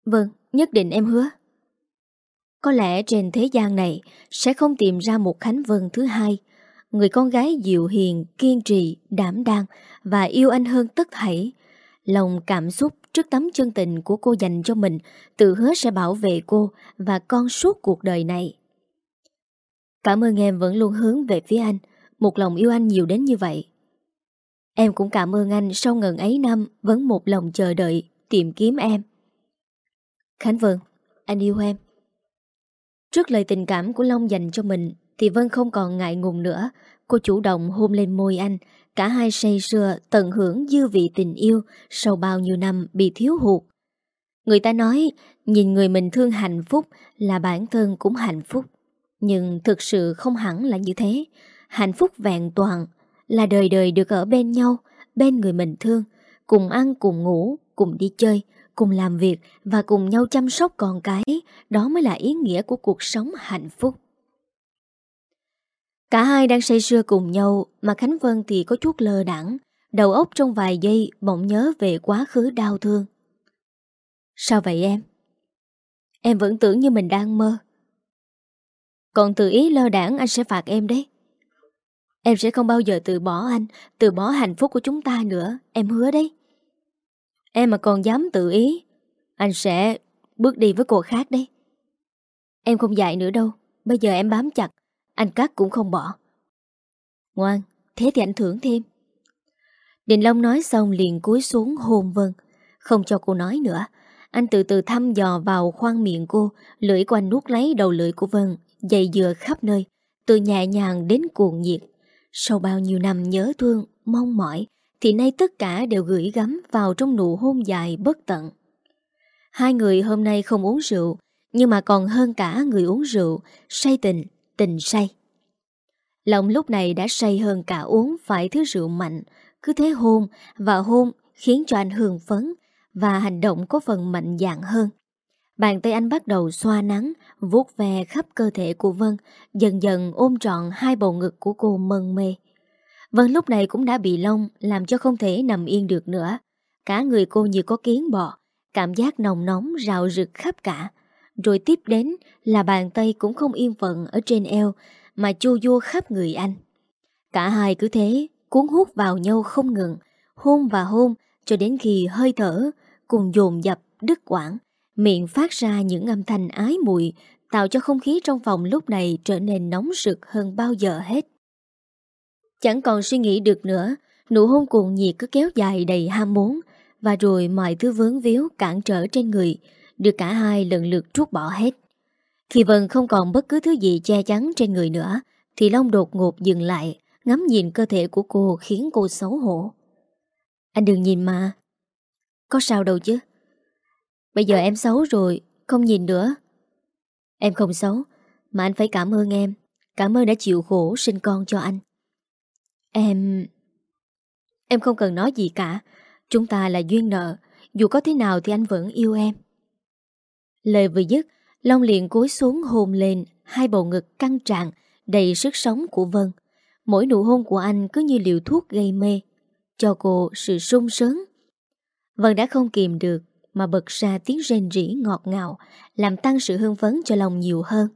Vâng, nhất định em hứa có lẽ trên thế gian này sẽ không tìm ra một Khánh Vân thứ hai, người con gái dịu hiền, kiên trì, đảm đang và yêu anh hơn tất thảy. Lòng cảm xúc trước tấm chân tình của cô dành cho mình tự hứa sẽ bảo vệ cô và con suốt cuộc đời này. Cảm ơn em vẫn luôn hướng về phía anh, một lòng yêu anh nhiều đến như vậy. Em cũng cảm ơn anh sau ngần ấy năm vẫn một lòng chờ đợi, tìm kiếm em. Khánh Vân, anh yêu em. Trước lời tình cảm của Long dành cho mình thì Vân không còn ngại ngùng nữa. Cô chủ động hôn lên môi anh. Cả hai say sưa tận hưởng dư vị tình yêu sau bao nhiêu năm bị thiếu hụt. Người ta nói nhìn người mình thương hạnh phúc là bản thân cũng hạnh phúc. Nhưng thực sự không hẳn là như thế. Hạnh phúc vẹn toàn là đời đời được ở bên nhau, bên người mình thương, cùng ăn cùng ngủ, cùng đi chơi, cùng làm việc và cùng nhau chăm sóc con cái, đó mới là ý nghĩa của cuộc sống hạnh phúc. Cả hai đang say sưa cùng nhau mà Khánh Vân thì có chút lơ đẳng, đầu óc trong vài giây bỗng nhớ về quá khứ đau thương. Sao vậy em? Em vẫn tưởng như mình đang mơ Còn tự ý lơ đảng anh sẽ phạt em đấy Em sẽ không bao giờ từ bỏ anh, Từ bỏ hạnh phúc của chúng ta nữa. Em hứa đấy. Em mà còn dám tự ý, Anh sẽ bước đi với cô khác đấy. Em không dạy nữa đâu. Bây giờ em bám chặt, Anh cắt cũng không bỏ. Ngoan, Thế thì anh thưởng thêm. Đình Long nói xong liền cúi xuống hôn Vân. Không cho cô nói nữa. Anh từ từ thăm dò vào khoang miệng cô, Lưỡi của anh nuốt lấy đầu lưỡi của Vân, Dày dừa khắp nơi, Từ nhẹ nhàng đến cuồng nhiệt. Sau bao nhiêu năm nhớ thương, mong mỏi Thì nay tất cả đều gửi gắm vào trong nụ hôn dài bất tận Hai người hôm nay không uống rượu Nhưng mà còn hơn cả người uống rượu Say tình, tình say Lòng lúc này đã say hơn cả uống phải thứ rượu mạnh cứ thế hôn và hôn khiến cho anh hương phấn và hành động có phần mạnh dạng hơn. Bàn tay anh bắt đầu xoa nắng, vuốt ve khắp cơ thể của Vân, dần dần ôm trọn hai bầu ngực của cô mân mê. Vân lúc này cũng đã bị lông, làm cho không thể nằm yên được nữa. Cả người cô như có kiến bò, cảm giác nồng nóng rạo rực khắp cả. Rồi tiếp đến là bàn tay cũng không yên phận ở trên eo, mà chua vua khắp người anh. Cả hai cứ thế cuốn hút vào nhau không ngừng, hôn và hôn cho đến khi hơi thở cùng dồn dập đứt quãng, miệng phát ra những âm thanh ái mùi, tạo cho không khí trong phòng lúc này trở nên nóng rực hơn bao giờ hết. Chẳng còn suy nghĩ được nữa, nụ hôn cuồng nhiệt cứ kéo dài đầy ham muốn, và rồi mọi thứ vướng víu cản trở trên người, được cả hai lần lượt trút bỏ hết. Khi Vân không còn bất cứ thứ gì che chắn trên người nữa, thì Long đột ngột dừng lại, Ngắm nhìn cơ thể của cô khiến cô xấu hổ Anh đừng nhìn mà Có sao đâu chứ Bây giờ em xấu rồi, Không nhìn nữa. Em không xấu, Mà anh phải cảm ơn em. Cảm ơn đã chịu khổ sinh con cho anh. Em... Em không cần nói gì cả. Chúng ta là duyên nợ. Dù có thế nào thì anh vẫn yêu em. Lời vừa dứt, Long liền cúi xuống hôn lên Hai bầu ngực căng trạng Đầy sức sống của Vân. Mỗi nụ hôn của anh cứ như liều thuốc gây mê, Cho cô sự sung sướng. Vân đã không kìm được. Mà bật ra tiếng rên rỉ ngọt ngào, Làm tăng sự hưng phấn cho lòng nhiều hơn.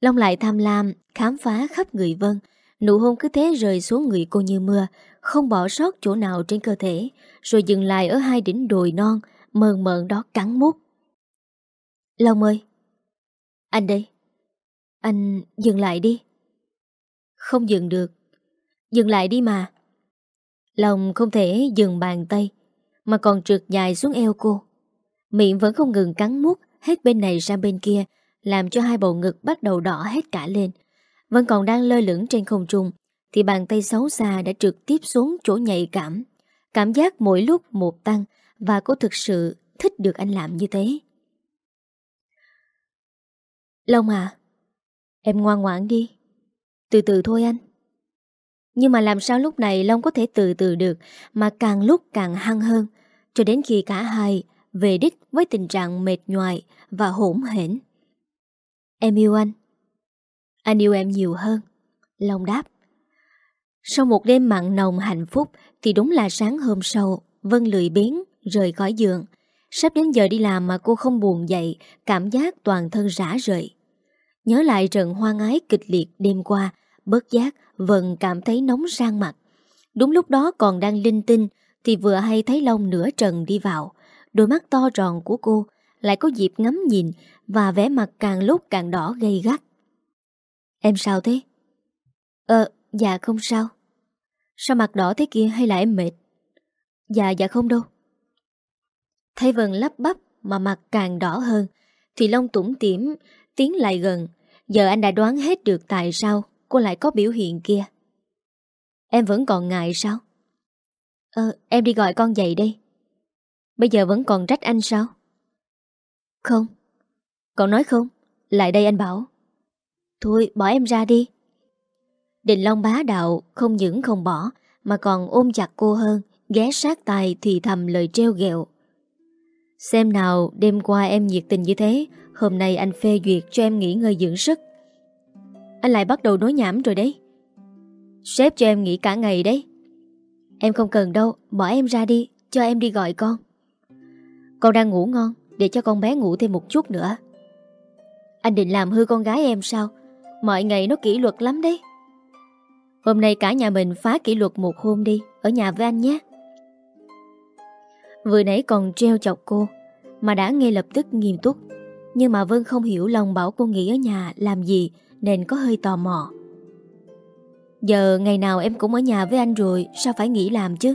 Long lại tham lam, Khám phá khắp người Vân. Nụ hôn cứ thế rơi xuống người cô như mưa, Không bỏ sót chỗ nào trên cơ thể, Rồi dừng lại ở hai đỉnh đồi non Mờn mờn đó cắn mút. Long ơi! Anh đây! Anh dừng lại đi! Không dừng được. Dừng lại đi mà! Lòng không thể dừng bàn tay, Mà còn trượt dài xuống eo cô. Miệng vẫn không ngừng cắn mút, Hết bên này sang bên kia, Làm cho hai bầu ngực bắt đầu đỏ hết cả lên. Vẫn còn đang lơ lửng trên không trung, Thì bàn tay xấu xa đã trực tiếp xuống chỗ nhạy cảm. Cảm giác mỗi lúc một tăng, Và cô thực sự thích được anh làm như thế. Long à Em ngoan ngoãn đi. Từ từ thôi anh. Nhưng mà làm sao lúc này Long có thể từ từ được, Mà càng lúc càng hăng hơn. Cho đến khi cả hai về đích với tình trạng mệt nhoài Và hỗn hển. Em yêu anh. Anh yêu em nhiều hơn. Long đáp, Sau một đêm mặn nồng hạnh phúc Thì đúng là sáng hôm sau, Vân lười biến rời khỏi giường. Sắp đến giờ đi làm mà cô không buồn dậy, Cảm giác toàn thân rã rời. Nhớ lại trận hoang ái kịch liệt đêm qua, bớt giác Vân cảm thấy nóng sang mặt. Đúng lúc đó còn đang linh tinh Thì vừa hay thấy Long nửa trần đi vào. Đôi mắt to tròn của cô Lại có dịp ngắm nhìn Và vẻ mặt càng lúc càng đỏ gây gắt Em sao thế? Ờ, dạ không sao Sao mặt đỏ thế kia hay là em mệt? Dạ dạ không đâu Thấy Vân lắp bắp mà mặt càng đỏ hơn Thì Long tủm tỉm tiến lại gần Giờ anh đã đoán hết được tại sao cô lại có biểu hiện kia. Em vẫn còn ngại sao? Ờ, em đi gọi con dậy đây. Bây giờ vẫn còn trách anh sao? Không. Còn nói không? Lại đây anh bảo. Thôi, bỏ em ra đi. Đình Long bá đạo không những không bỏ mà còn ôm chặt cô hơn, ghé sát tài thì thầm lời treo ghẹo. Xem nào, đêm qua em nhiệt tình như thế, hôm nay anh phê duyệt cho em nghỉ ngơi dưỡng sức. Anh lại bắt đầu nói nhảm rồi đấy Sếp cho em nghỉ cả ngày đấy Em không cần đâu Bỏ em ra đi Cho em đi gọi con con đang ngủ ngon, Để cho con bé ngủ thêm một chút nữa. Anh định làm hư con gái em sao? Mọi ngày nó kỷ luật lắm đấy. Hôm nay cả nhà mình phá kỷ luật một hôm đi, Ở nhà với anh nhé. Vừa nãy còn treo chọc cô, Mà đã ngay lập tức nghiêm túc. Nhưng mà Vân không hiểu lòng bảo cô nghỉ ở nhà làm gì, Nên có hơi tò mò. Giờ ngày nào em cũng ở nhà với anh rồi, Sao phải nghỉ làm chứ?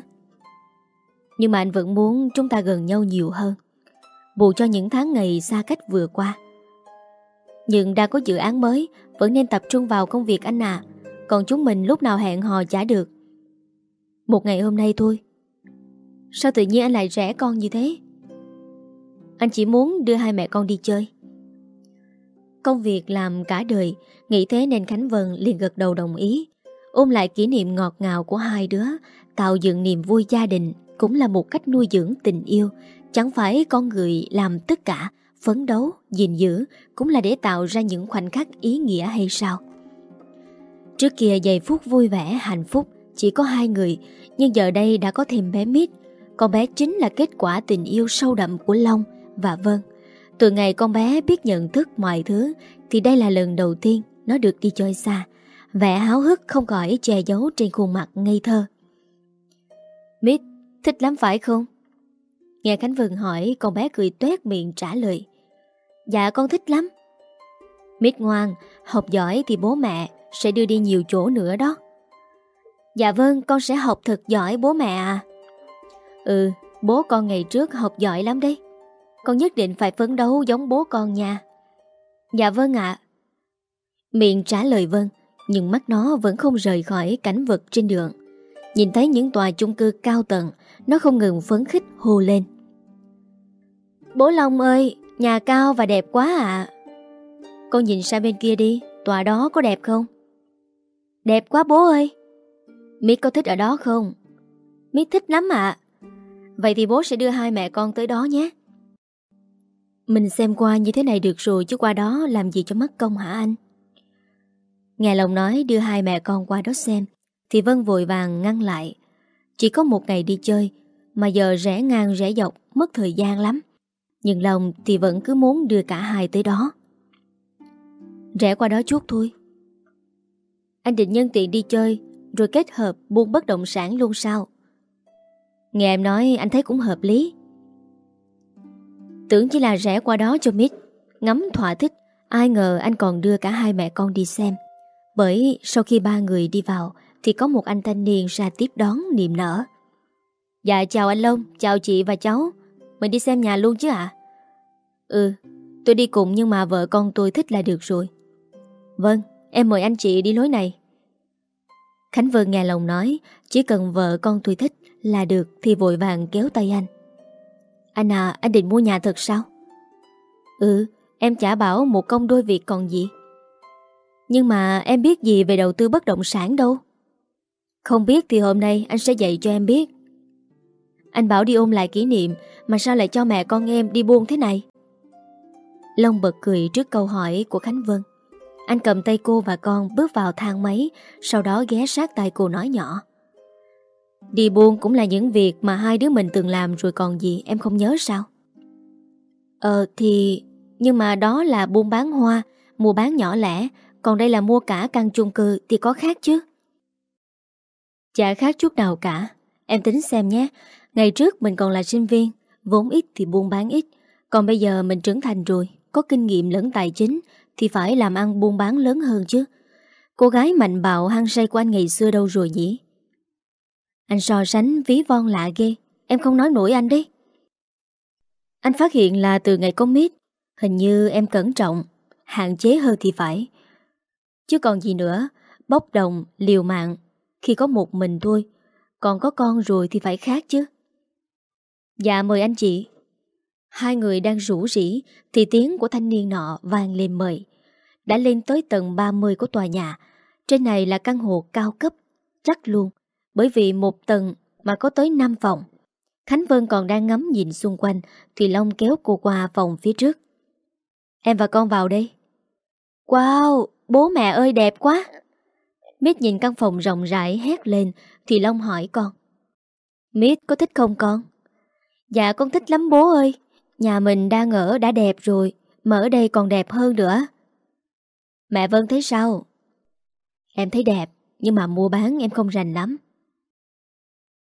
Nhưng mà anh vẫn muốn chúng ta gần nhau nhiều hơn. Bù cho những tháng ngày xa cách vừa qua. Nhưng đã có dự án mới, Vẫn nên tập trung vào công việc anh à Còn chúng mình lúc nào hẹn hò chả được. Một ngày hôm nay thôi. Sao tự nhiên anh lại rẻ con như thế? Anh chỉ muốn đưa hai mẹ con đi chơi. Công việc làm cả đời, Nghĩ thế nên Khánh Vân liền gật đầu đồng ý, Ôm lại kỷ niệm ngọt ngào của hai đứa, Tạo dựng niềm vui gia đình. Cũng là một cách nuôi dưỡng tình yêu. Chẳng phải con người làm tất cả Phấn đấu, gìn giữ Cũng là để tạo ra những khoảnh khắc ý nghĩa hay sao? Trước kia giây phút vui vẻ, hạnh phúc Chỉ có hai người Nhưng giờ đây đã có thêm bé Mít Con bé chính là kết quả tình yêu sâu đậm của Long và Vân. Từ ngày con bé biết nhận thức mọi thứ Thì đây là lần đầu tiên Nó được đi chơi xa. Vẻ háo hức không khỏi che giấu trên khuôn mặt ngây thơ thích lắm phải không? Nghe Khánh Vân hỏi con bé cười tuét miệng trả lời. Dạ con thích lắm. Mít ngoan, học giỏi thì bố mẹ sẽ đưa đi nhiều chỗ nữa đó. Dạ vâng, con sẽ học thật giỏi bố mẹ à. Ừ, bố con ngày trước học giỏi lắm đấy. Con nhất định phải phấn đấu giống bố con nha. Dạ vâng ạ. Miệng trả lời vâng Nhưng mắt nó vẫn không rời khỏi cảnh vật trên đường. Nhìn thấy những tòa chung cư cao tầng, Nó không ngừng phấn khích, hô lên. Bố Long ơi, Nhà cao và đẹp quá ạ Con nhìn sang bên kia đi, Tòa đó có đẹp không? Đẹp quá bố ơi. Mít có thích ở đó không? Mít thích lắm ạ. Vậy thì bố sẽ đưa hai mẹ con tới đó nhé. Mình xem qua như thế này được rồi Chứ qua đó làm gì cho mất công hả anh? Nghe lòng nói đưa hai mẹ con qua đó xem thì Vân vội vàng ngăn lại. Chỉ có một ngày đi chơi, Mà giờ rẽ ngang rẽ dọc, Mất thời gian lắm. Nhưng lòng thì vẫn cứ muốn đưa cả hai tới đó. Rẽ qua đó chút thôi. Anh định nhân tiện đi chơi, Rồi kết hợp buôn bất động sản luôn sao? Nghe em nói, anh thấy cũng hợp lý. Tưởng chỉ là rẽ qua đó cho mít, Ngắm thỏa thích, Ai ngờ anh còn đưa cả hai mẹ con đi xem. Bởi sau khi ba người đi vào thì có một anh thanh niên ra tiếp đón niềm nở. Dạ chào anh Long, Chào chị và cháu. Mình đi xem nhà luôn chứ ạ? Ừ tôi đi cùng nhưng mà vợ con tôi thích là được rồi. Vâng em mời anh chị đi lối này. Khánh Vân nghe lòng nói, Chỉ cần vợ con tôi thích là được thì vội vàng kéo tay anh. Anh à anh định mua nhà thật sao? Ừ em chả bảo một công đôi việc còn gì. Nhưng mà em biết gì về đầu tư bất động sản đâu. Không biết thì hôm nay anh sẽ dạy cho em biết Anh bảo đi ôm lại kỷ niệm Mà sao lại cho mẹ con em đi buông thế này Long bật cười trước câu hỏi của Khánh Vân Anh cầm tay cô và con bước vào thang máy Sau đó ghé sát tay cô nói nhỏ Đi buôn cũng là những việc mà hai đứa mình từng làm rồi còn gì em không nhớ sao? Ờ thì... Nhưng mà đó là buôn bán hoa, mua bán nhỏ lẻ, còn đây là mua cả căn chung cư thì có khác chứ. Chả khác chút nào cả. Em tính xem nhé, ngày trước mình còn là sinh viên, vốn ít thì buôn bán ít, còn bây giờ mình trưởng thành rồi, có kinh nghiệm lẫn tài chính thì phải làm ăn buôn bán lớn hơn chứ. Cô gái mạnh bạo hăng say của anh ngày xưa đâu rồi nhỉ? Anh so sánh ví von lạ ghê Em không nói nổi anh đi Anh phát hiện là từ ngày có mít Hình như em cẩn trọng Hạn chế hơn thì phải Chứ còn gì nữa Bốc đồng, liều mạng khi có một mình thôi Còn có con rồi thì phải khác chứ Dạ mời anh chị Hai người đang rủ rỉ Thì tiếng của thanh niên nọ vang lên mời Đã lên tới tầng 30 của tòa nhà Trên này là căn hộ cao cấp Chắc luôn bởi vì một tầng mà có tới 5 phòng. Khánh Vân còn đang ngắm nhìn xung quanh thì Long kéo cô qua phòng phía trước. Em và con vào đây. Wow, bố mẹ ơi đẹp quá. Mít nhìn căn phòng rộng rãi hét lên thì Long hỏi con. Mít có thích không con? Dạ con thích lắm bố ơi. Nhà mình đang ở đã đẹp rồi, mà ở đây còn đẹp hơn nữa. Mẹ Vân thấy sao? Em thấy đẹp, nhưng mà mua bán em không rành lắm.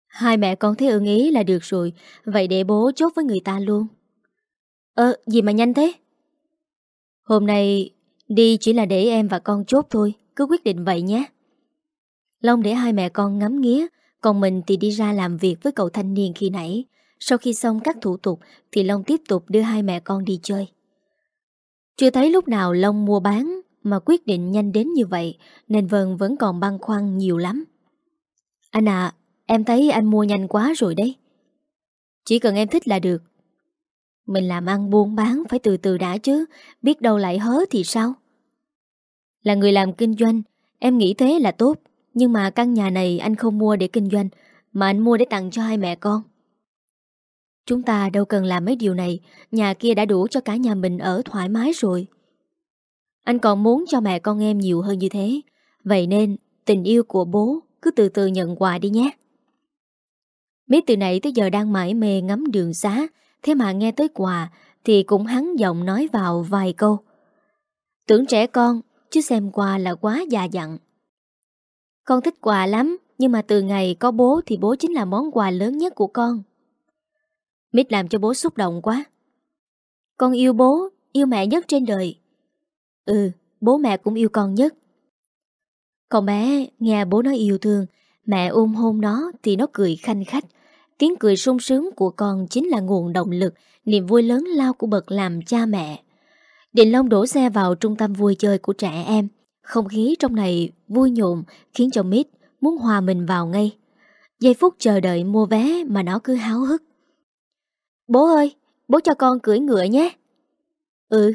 Hai mẹ con thấy ưng ý là được rồi, vậy để bố chốt với người ta luôn. Ơ, gì mà nhanh thế? Hôm nay đi chỉ là để em và con chốt thôi, cứ quyết định vậy nhé. Long để hai mẹ con ngắm nghía, còn mình thì đi ra làm việc với cậu thanh niên khi nãy. Sau khi xong các thủ tục thì Long tiếp tục đưa hai mẹ con đi chơi. Chưa thấy lúc nào Long mua bán mà quyết định nhanh đến như vậy nên Vân vẫn còn băn khoăn nhiều lắm. Anh à, em thấy anh mua nhanh quá rồi đấy. Chỉ cần em thích là được. Mình làm ăn buôn bán phải từ từ đã chứ, biết đâu lại hớ thì sao? Là người làm kinh doanh, em nghĩ thế là tốt. Nhưng mà căn nhà này anh không mua để kinh doanh, mà anh mua để tặng cho hai mẹ con. Chúng ta đâu cần làm mấy điều này, nhà kia đã đủ cho cả nhà mình ở thoải mái rồi. Anh còn muốn cho mẹ con em nhiều hơn như thế, vậy nên tình yêu của bố cứ từ từ nhận quà đi nhé. Biết từ nãy tới giờ đang mãi mê ngắm đường xá, thế mà nghe tới quà thì cũng hắn giọng nói vào vài câu. Tưởng trẻ con, chứ xem quà là quá già dặn. Con thích quà lắm, nhưng mà từ ngày có bố thì bố chính là món quà lớn nhất của con. Mít làm cho bố xúc động quá. Con yêu bố, yêu mẹ nhất trên đời. Ừ, bố mẹ cũng yêu con nhất. Con bé nghe bố nói yêu thương, mẹ ôm hôn nó thì nó cười khanh khách. Tiếng cười sung sướng của con chính là nguồn động lực, niềm vui lớn lao của bậc làm cha mẹ. Định Long đổ xe vào trung tâm vui chơi của trẻ em. Không khí trong này vui nhộn khiến cho Mít muốn hòa mình vào ngay. Giây phút chờ đợi mua vé mà nó cứ háo hức. Bố ơi, bố cho con cưỡi ngựa nhé. Ừ,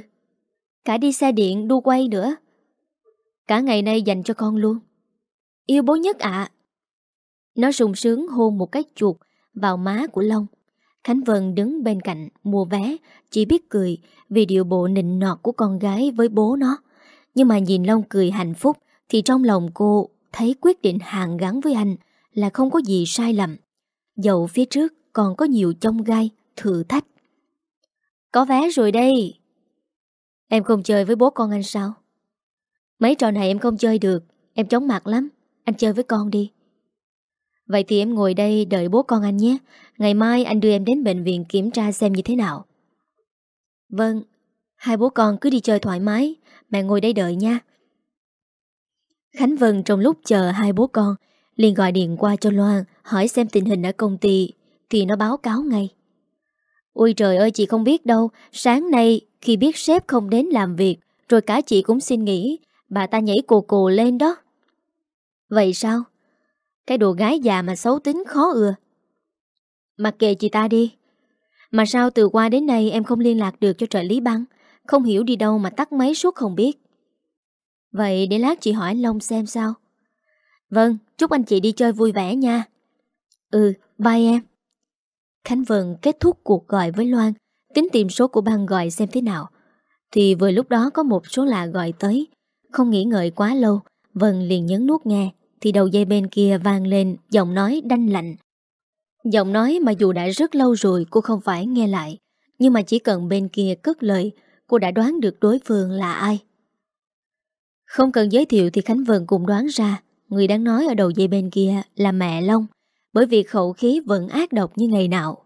cả đi xe điện đu quay nữa. Cả ngày nay dành cho con luôn. Yêu bố nhất ạ. Nó sung sướng hôn một cái chuột vào má của Long. Khánh Vân đứng bên cạnh mua vé, chỉ biết cười vì điều bộ nịnh nọt của con gái với bố nó. Nhưng mà nhìn Long cười hạnh phúc thì trong lòng cô thấy quyết định hàng gắn với anh là không có gì sai lầm. Dẫu phía trước còn có nhiều chông gai, thử thách. Có vé rồi đây. Em không chơi với bố con anh sao? Mấy trò này em không chơi được, em chóng mặt lắm. Anh chơi với con đi. Vậy thì em ngồi đây đợi bố con anh nhé. Ngày mai anh đưa em đến bệnh viện kiểm tra xem như thế nào. Vâng, hai bố con cứ đi chơi thoải mái. Mẹ ngồi đây đợi nha. Khánh Vân trong lúc chờ hai bố con, liền gọi điện qua cho Loan, hỏi xem tình hình ở công ty, thì nó báo cáo ngay. Ôi trời ơi, chị không biết đâu, Sáng nay khi biết sếp không đến làm việc, Rồi cả chị cũng xin nghỉ, Bà ta nhảy cồ cồ lên đó. Vậy sao? Cái đồ gái già mà xấu tính khó ưa. Mặc kệ chị ta đi. Mà sao từ qua đến nay Em không liên lạc được cho trợ lý băng? Không hiểu đi đâu mà tắt máy suốt không biết Vậy để lát chị hỏi Long xem sao Vâng Chúc anh chị đi chơi vui vẻ nha Ừ bye em Khánh Vân kết thúc cuộc gọi với Loan, tính tìm số của băng gọi xem thế nào. Thì vừa lúc đó có một số lạ gọi tới. Không nghĩ ngợi quá lâu, Vân liền nhấn nút nghe, thì đầu dây bên kia vang lên giọng nói đanh lạnh. Giọng nói mà dù đã rất lâu rồi cô không phải nghe lại, nhưng mà chỉ cần bên kia cất lời, cô đã đoán được đối phương là ai. Không cần giới thiệu thì Khánh Vân cũng đoán ra người đang nói ở đầu dây bên kia là mẹ Long, bởi vì khẩu khí vẫn ác độc như ngày nào.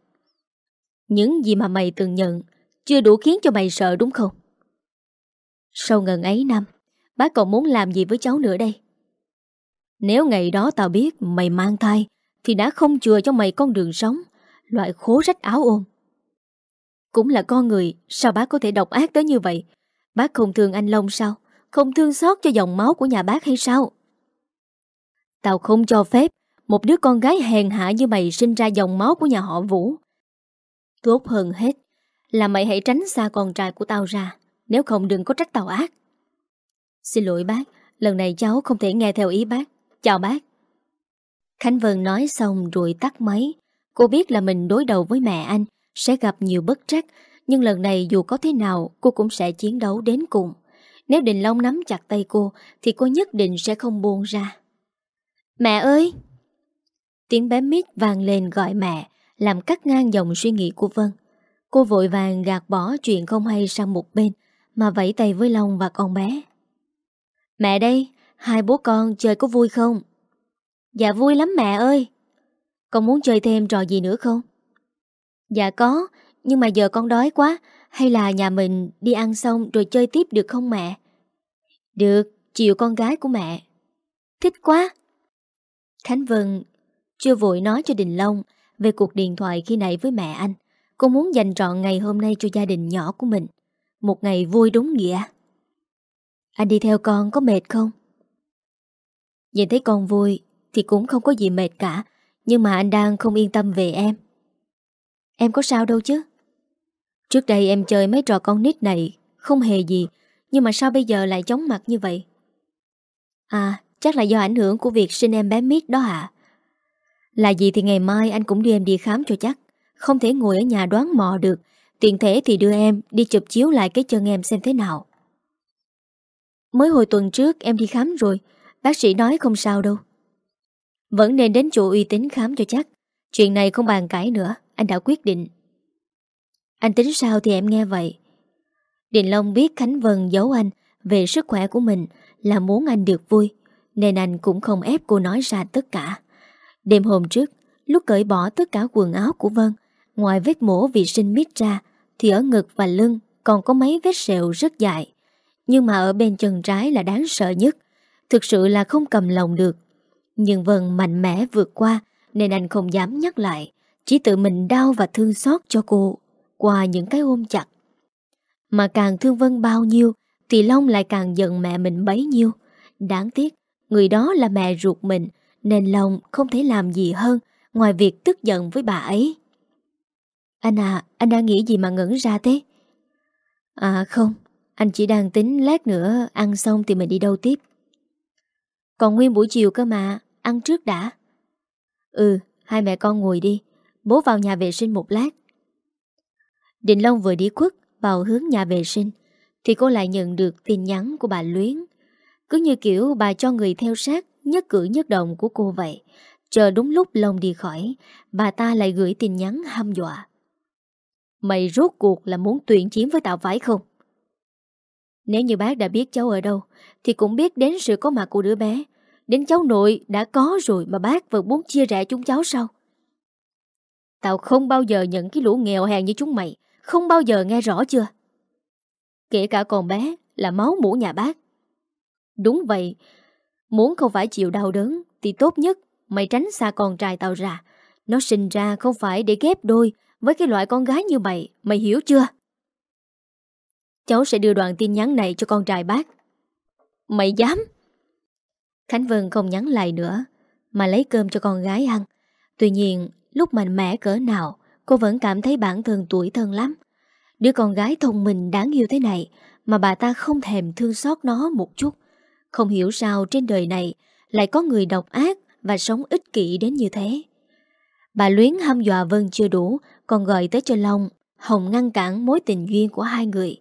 Những gì mà mày từng nhận chưa đủ khiến cho mày sợ đúng không? Sau ngần ấy năm, bác còn muốn làm gì với cháu nữa đây? Nếu ngày đó tao biết mày mang thai thì đã không chừa cho mày con đường sống, loại khố rách áo ôm. Cũng là con người, sao bác có thể độc ác tới như vậy? Bác không thương anh Long sao? Không thương xót cho dòng máu của nhà bác hay sao? Tao không cho phép một đứa con gái hèn hạ như mày sinh ra dòng máu của nhà họ Vũ. Tốt hơn hết là mày hãy tránh xa con trai của tao ra, nếu không đừng có trách tao ác. Xin lỗi bác, lần này cháu không thể nghe theo ý bác. Chào bác. Khánh Vân nói xong rồi tắt máy. Cô biết là mình đối đầu với mẹ anh sẽ gặp nhiều bất trắc, nhưng lần này dù có thế nào cô cũng sẽ chiến đấu đến cùng. Nếu Đình Long nắm chặt tay cô thì cô nhất định sẽ không buông ra. Mẹ ơi! Tiếng bé mít vang lên gọi mẹ, làm cắt ngang dòng suy nghĩ của Vân. Cô vội vàng gạt bỏ chuyện không hay sang một bên, mà vẫy tay với Long và con bé. Mẹ đây, hai bố con chơi có vui không? Dạ vui lắm mẹ ơi. Con muốn chơi thêm trò gì nữa không? Dạ có, nhưng mà giờ con đói quá, hay là nhà mình đi ăn xong rồi chơi tiếp được không mẹ? Được, chịu con gái của mẹ. Thích quá. Khánh Vân chưa vội nói cho Đình Long về cuộc điện thoại khi nãy với mẹ anh. Cô muốn dành trọn ngày hôm nay cho gia đình nhỏ của mình. Một ngày vui đúng nghĩa. Anh đi theo con có mệt không? Nhìn thấy con vui thì cũng không có gì mệt cả. Nhưng mà anh đang không yên tâm về em. Em có sao đâu chứ? Trước đây em chơi mấy trò con nít này không hề gì. Nhưng mà sao bây giờ lại chóng mặt như vậy? À, chắc là do ảnh hưởng của việc sinh em bé mít đó ạ. À? Là gì thì ngày mai anh cũng đưa em đi khám cho chắc. Không thể ngồi ở nhà đoán mò được. Tiện thể thì đưa em đi chụp chiếu lại cái chân em xem thế nào. Mới hồi tuần trước em đi khám rồi. Bác sĩ nói không sao đâu. Vẫn nên đến chỗ uy tín khám cho chắc. Chuyện này không bàn cãi nữa. Anh đã quyết định. Anh tính sao thì em nghe vậy. đình Long biết Khánh Vân giấu anh về sức khỏe của mình là muốn anh được vui. Nên anh cũng không ép cô nói ra tất cả. Đêm hôm trước, lúc cởi bỏ tất cả quần áo của Vân, ngoài vết mổ vì sinh mít ra, thì ở ngực và lưng còn có mấy vết sẹo rất dài. Nhưng mà ở bên chân trái là đáng sợ nhất, thực sự là không cầm lòng được. Nhưng Vân mạnh mẽ vượt qua nên anh không dám nhắc lại, chỉ tự mình đau và thương xót cho cô qua những cái ôm chặt. Mà càng thương Vân bao nhiêu thì Long lại càng giận mẹ mình bấy nhiêu. Đáng tiếc, người đó là mẹ ruột mình nên Long không thể làm gì hơn ngoài việc tức giận với bà ấy. Anh à, anh đang nghĩ gì mà ngẩn ra thế? À không, anh chỉ đang tính lát nữa ăn xong thì mình đi đâu tiếp. Còn nguyên buổi chiều cơ mà, ăn trước đã. Ừ, hai mẹ con ngồi đi, bố vào nhà vệ sinh một lát. Định Long vừa đi khuất vào hướng nhà vệ sinh, thì cô lại nhận được tin nhắn của bà Luyến. Cứ như kiểu bà cho người theo sát nhất cử nhất động của cô vậy. Chờ đúng lúc Long đi khỏi, bà ta lại gửi tin nhắn hăm dọa. Mày rốt cuộc là muốn tuyển chiến với tao phải không? Nếu như bác đã biết cháu ở đâu, thì cũng biết đến sự có mặt của đứa bé. Đến cháu nội đã có rồi mà bác vẫn muốn chia rẽ chúng cháu sao? Tao không bao giờ nhận cái lũ nghèo hèn như chúng mày. Không bao giờ nghe rõ chưa? Kể cả con bé là máu mũ nhà bác. Đúng vậy, Muốn không phải chịu đau đớn Thì tốt nhất mày tránh xa con trai tao ra Nó sinh ra không phải để ghép đôi Với cái loại con gái như mày Mày hiểu chưa Cháu sẽ đưa đoạn tin nhắn này cho con trai bác Mày dám Khánh Vân không nhắn lại nữa Mà lấy cơm cho con gái ăn Tuy nhiên lúc mạnh mẽ cỡ nào Cô vẫn cảm thấy bản thân tuổi thân lắm Đứa con gái thông minh đáng yêu thế này Mà bà ta không thèm thương xót nó một chút không hiểu sao trên đời này lại có người độc ác và sống ích kỷ đến như thế. Bà Luyến hăm dọa Vân chưa đủ, còn gọi tới cho Long, Hồng ngăn cản mối tình duyên của hai người.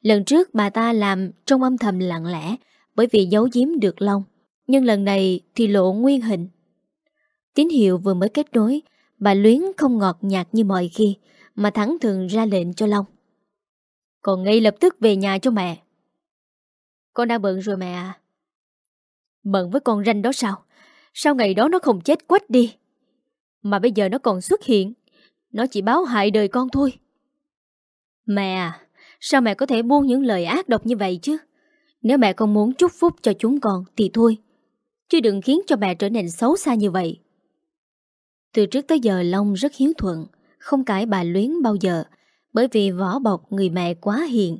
Lần trước bà ta làm trong âm thầm lặng lẽ bởi vì giấu giếm được Long, nhưng lần này thì lộ nguyên hình. Tín hiệu vừa mới kết nối, bà Luyến không ngọt nhạt như mọi khi, mà thẳng thường ra lệnh cho Long. Còn ngay lập tức về nhà cho mẹ. Con đã bận rồi mẹ à. Bận với con ranh đó sao Sao ngày đó nó không chết quách đi Mà bây giờ nó còn xuất hiện Nó chỉ báo hại đời con thôi Mẹ à Sao mẹ có thể buông những lời ác độc như vậy chứ Nếu mẹ không muốn chúc phúc cho chúng con Thì thôi Chứ đừng khiến cho mẹ trở nên xấu xa như vậy từ trước tới giờ Long rất hiếu thuận Không cãi bà luyến bao giờ Bởi vì vỏ bọc người mẹ quá hiền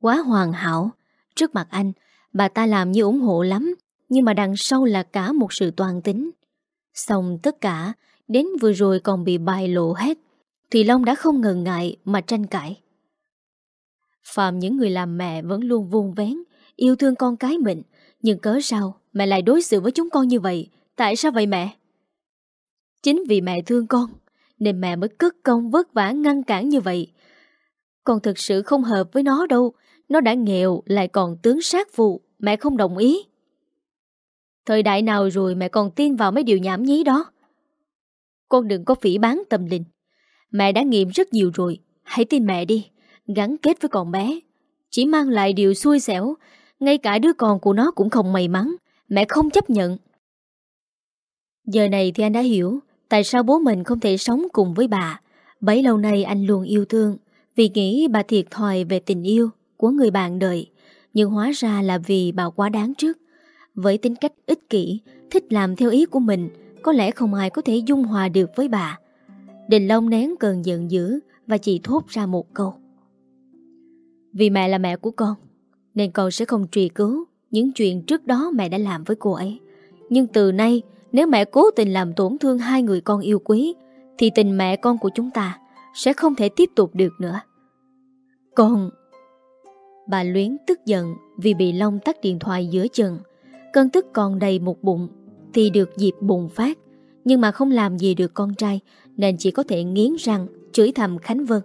Quá hoàn hảo Trước mặt anh Bà ta làm như ủng hộ lắm nhưng mà đằng sau là cả một sự toàn tính. Xong tất cả, đến vừa rồi còn bị bài lộ hết, thì Long đã không ngần ngại mà tranh cãi. Phạm những người làm mẹ vẫn luôn vuông vén, yêu thương con cái mình, nhưng cớ sao mẹ lại đối xử với chúng con như vậy? Tại sao vậy mẹ? Chính vì mẹ thương con, nên mẹ mới cất công vất vả ngăn cản như vậy. Con thực sự không hợp với nó đâu, nó đã nghèo lại còn tướng sát phụ, mẹ không đồng ý. Thời đại nào rồi mẹ còn tin vào mấy điều nhảm nhí đó Con đừng có phỉ bán tâm linh Mẹ đã nghiệm rất nhiều rồi Hãy tin mẹ đi Gắn kết với con bé Chỉ mang lại điều xui xẻo Ngay cả đứa con của nó cũng không may mắn Mẹ không chấp nhận Giờ này thì anh đã hiểu Tại sao bố mình không thể sống cùng với bà? Bấy lâu nay anh luôn yêu thương, Vì nghĩ bà thiệt thòi về tình yêu Của người bạn đời. Nhưng hóa ra là vì bà quá đáng trước. Với tính cách ích kỷ, Thích làm theo ý của mình, Có lẽ không ai có thể dung hòa được với bà. Đình Long nén cơn giận dữ Và chỉ thốt ra một câu. Vì mẹ là mẹ của con, Nên con sẽ không truy cứu Những chuyện trước đó mẹ đã làm với cô ấy. Nhưng từ nay nếu mẹ cố tình làm tổn thương hai người con yêu quý, Thì tình mẹ con của chúng ta Sẽ không thể tiếp tục được nữa. Con Bà Luyến tức giận Vì bị Long tắt điện thoại giữa chừng. Cơn tức còn đầy một bụng Thì được dịp bùng phát, Nhưng mà không làm gì được con trai, Nên chỉ có thể nghiến răng Chửi thầm Khánh Vân.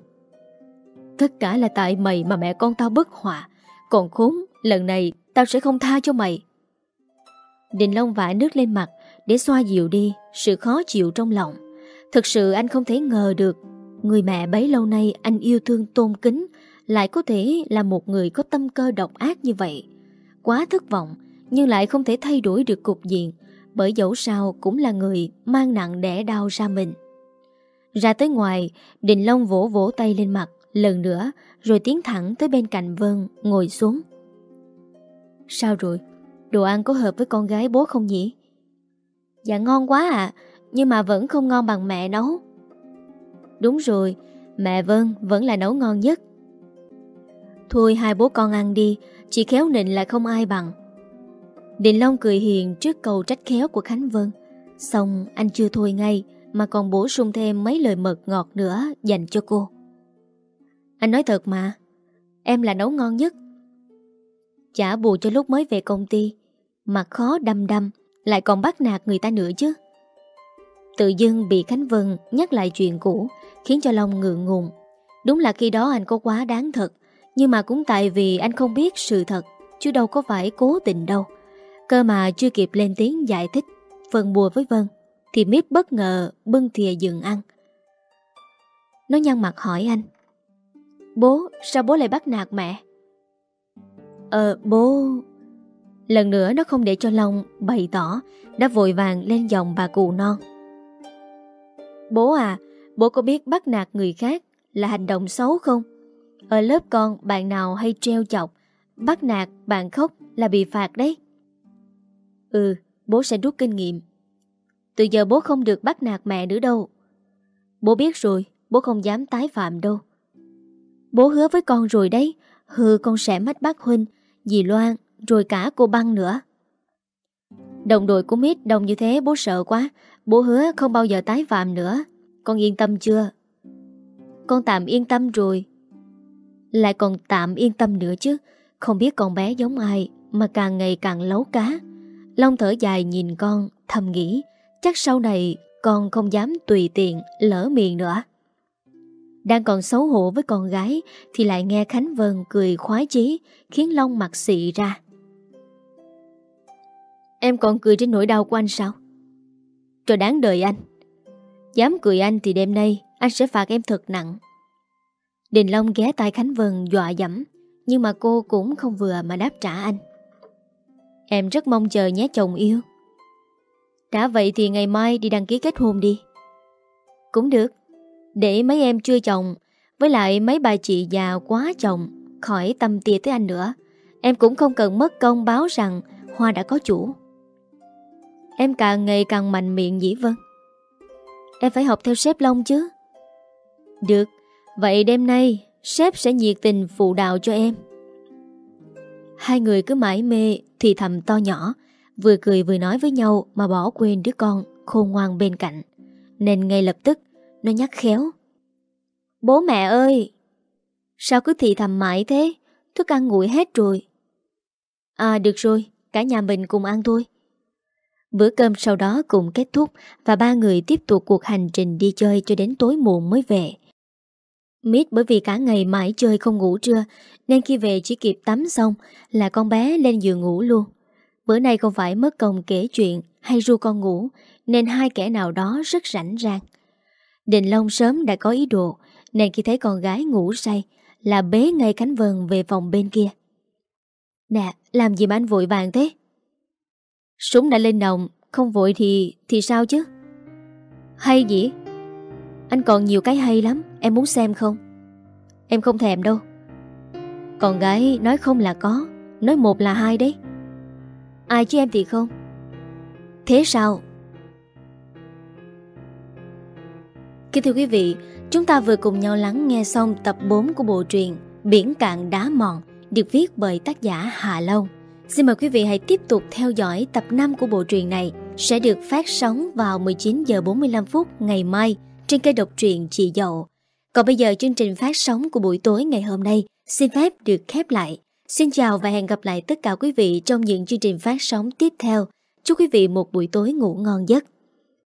Tất cả là tại mày mà mẹ con tao bất hòa. Còn khốn, Lần này tao sẽ không tha cho mày. Đình Long vã nước lên mặt để xoa dịu đi Sự khó chịu trong lòng Thực sự anh không thể ngờ được, Người mẹ bấy lâu nay anh yêu thương tôn kính Lại có thể là một người có tâm cơ độc ác như vậy Quá thất vọng, Nhưng lại không thể thay đổi được cục diện, Bởi dẫu sao cũng là người Mang nặng đẻ đau ra mình Ra tới ngoài, Đình Long vỗ vỗ tay lên mặt Lần nữa, rồi tiến thẳng tới bên cạnh Vân, Ngồi xuống Sao rồi? Đồ ăn có hợp với con gái bố không nhỉ? Dạ ngon quá ạ Nhưng mà vẫn không ngon bằng mẹ nấu. Đúng rồi, Mẹ Vân vẫn là nấu ngon nhất. Thôi hai bố con ăn đi, Chị khéo nịnh là không ai bằng. Đình Long cười hiền trước câu trách khéo của Khánh Vân. Xong anh chưa thôi ngay, Mà còn bổ sung thêm mấy lời mật ngọt nữa Dành cho cô. Anh nói thật mà, Em là nấu ngon nhất. Chả bù cho lúc mới về công ty Mặt khó đâm đâm lại còn bắt nạt người ta nữa chứ. Tự dưng bị Khánh Vân nhắc lại chuyện cũ Khiến cho Long ngượng ngùng. Đúng là khi đó anh có quá đáng thật Nhưng mà cũng tại vì anh không biết sự thật Chứ đâu có phải cố tình đâu. Cơ mà chưa kịp lên tiếng giải thích Vân bùa với Vân Thì Mít bất ngờ bưng thìa dừng ăn. Nó nhăn mặt hỏi anh Bố, sao bố lại bắt nạt mẹ? Ờ, bố... Lần nữa nó không để cho Long bày tỏ Đã vội vàng lên dòng bà cụ non Bố à, bố có biết bắt nạt người khác là hành động xấu không? Ở lớp con bạn nào hay treo chọc Bắt nạt bạn khóc là bị phạt đấy. Ừ, bố sẽ rút kinh nghiệm. Từ giờ bố không được bắt nạt mẹ nữa đâu. Bố biết rồi, bố không dám tái phạm đâu. Bố hứa với con rồi đấy Hừ con sẽ mất bác Huynh Dì Loan rồi cả cô Băng nữa. Đồng đội của Mít đông như thế, bố sợ quá. Bố hứa không bao giờ tái phạm nữa. Con yên tâm chưa? Con tạm yên tâm rồi. Lại còn tạm yên tâm nữa chứ. Không biết con bé giống ai Mà càng ngày càng lấu cá. Long thở dài nhìn con, Thầm nghĩ, Chắc sau này con không dám tùy tiện Lỡ miệng nữa. Đang còn xấu hổ với con gái Thì lại nghe Khánh Vân cười khoái chí, Khiến Long mặt xị ra. Em còn cười trên nỗi đau của anh sao? Trời đáng đời anh. Dám cười anh thì đêm nay Anh sẽ phạt em thật nặng. Đình Long ghé tay Khánh Vân dọa dẫm, Nhưng mà cô cũng không vừa mà đáp trả anh. Em rất mong chờ nhé chồng yêu. Đã vậy thì ngày mai đi đăng ký kết hôn đi. Cũng được, để mấy em chưa chồng, Với lại mấy bà chị già quá chồng, Khỏi tâm tia tới anh nữa. Em cũng không cần mất công báo rằng Hoa đã có chủ. Em càng ngày càng mạnh miệng dĩ vân Em phải học theo sếp Long chứ. Được, Vậy đêm nay Sếp sẽ nhiệt tình phụ đạo cho em. Hai người cứ mãi mê Thì thầm to nhỏ, Vừa cười vừa nói với nhau Mà bỏ quên đứa con khôn ngoan bên cạnh. Nên ngay lập tức, nó nhắc khéo. Bố mẹ ơi, Sao cứ thì thầm mãi thế? Thức ăn nguội hết rồi. À được rồi, Cả nhà mình cùng ăn thôi. Bữa cơm sau đó cũng kết thúc Và ba người tiếp tục cuộc hành trình đi chơi Cho đến tối muộn mới về. Mít bởi vì cả ngày mãi chơi không ngủ trưa Nên khi về chỉ kịp tắm xong Là con bé lên giường ngủ luôn. Bữa nay không phải mất công kể chuyện Hay ru con ngủ Nên hai kẻ nào đó rất rảnh rang. Đình Long sớm đã có ý đồ Nên khi thấy con gái ngủ say Là bế ngay cánh vần về phòng bên kia. Nè, làm gì mà anh vội vàng thế? Súng đã lên nòng, không vội thì thì sao chứ? Hay gì? Anh còn nhiều cái hay lắm, em muốn xem không? Em không thèm đâu. Còn gái nói không là có, nói một là hai đấy. Ai chứ em thì không? Thế sao? Kính thưa quý vị, chúng ta vừa cùng nhau lắng nghe xong tập 4 của bộ truyện Biển cạn đá mòn được viết bởi tác giả Hà Long. Xin mời quý vị hãy tiếp tục theo dõi tập 5 của bộ truyện này sẽ được phát sóng vào 19 giờ 45 phút ngày mai trên kênh độc truyện Chị Dậu. Còn bây giờ chương trình phát sóng của buổi tối ngày hôm nay xin phép được khép lại. Xin chào và hẹn gặp lại tất cả quý vị trong những chương trình phát sóng tiếp theo. Chúc quý vị một buổi tối ngủ ngon giấc.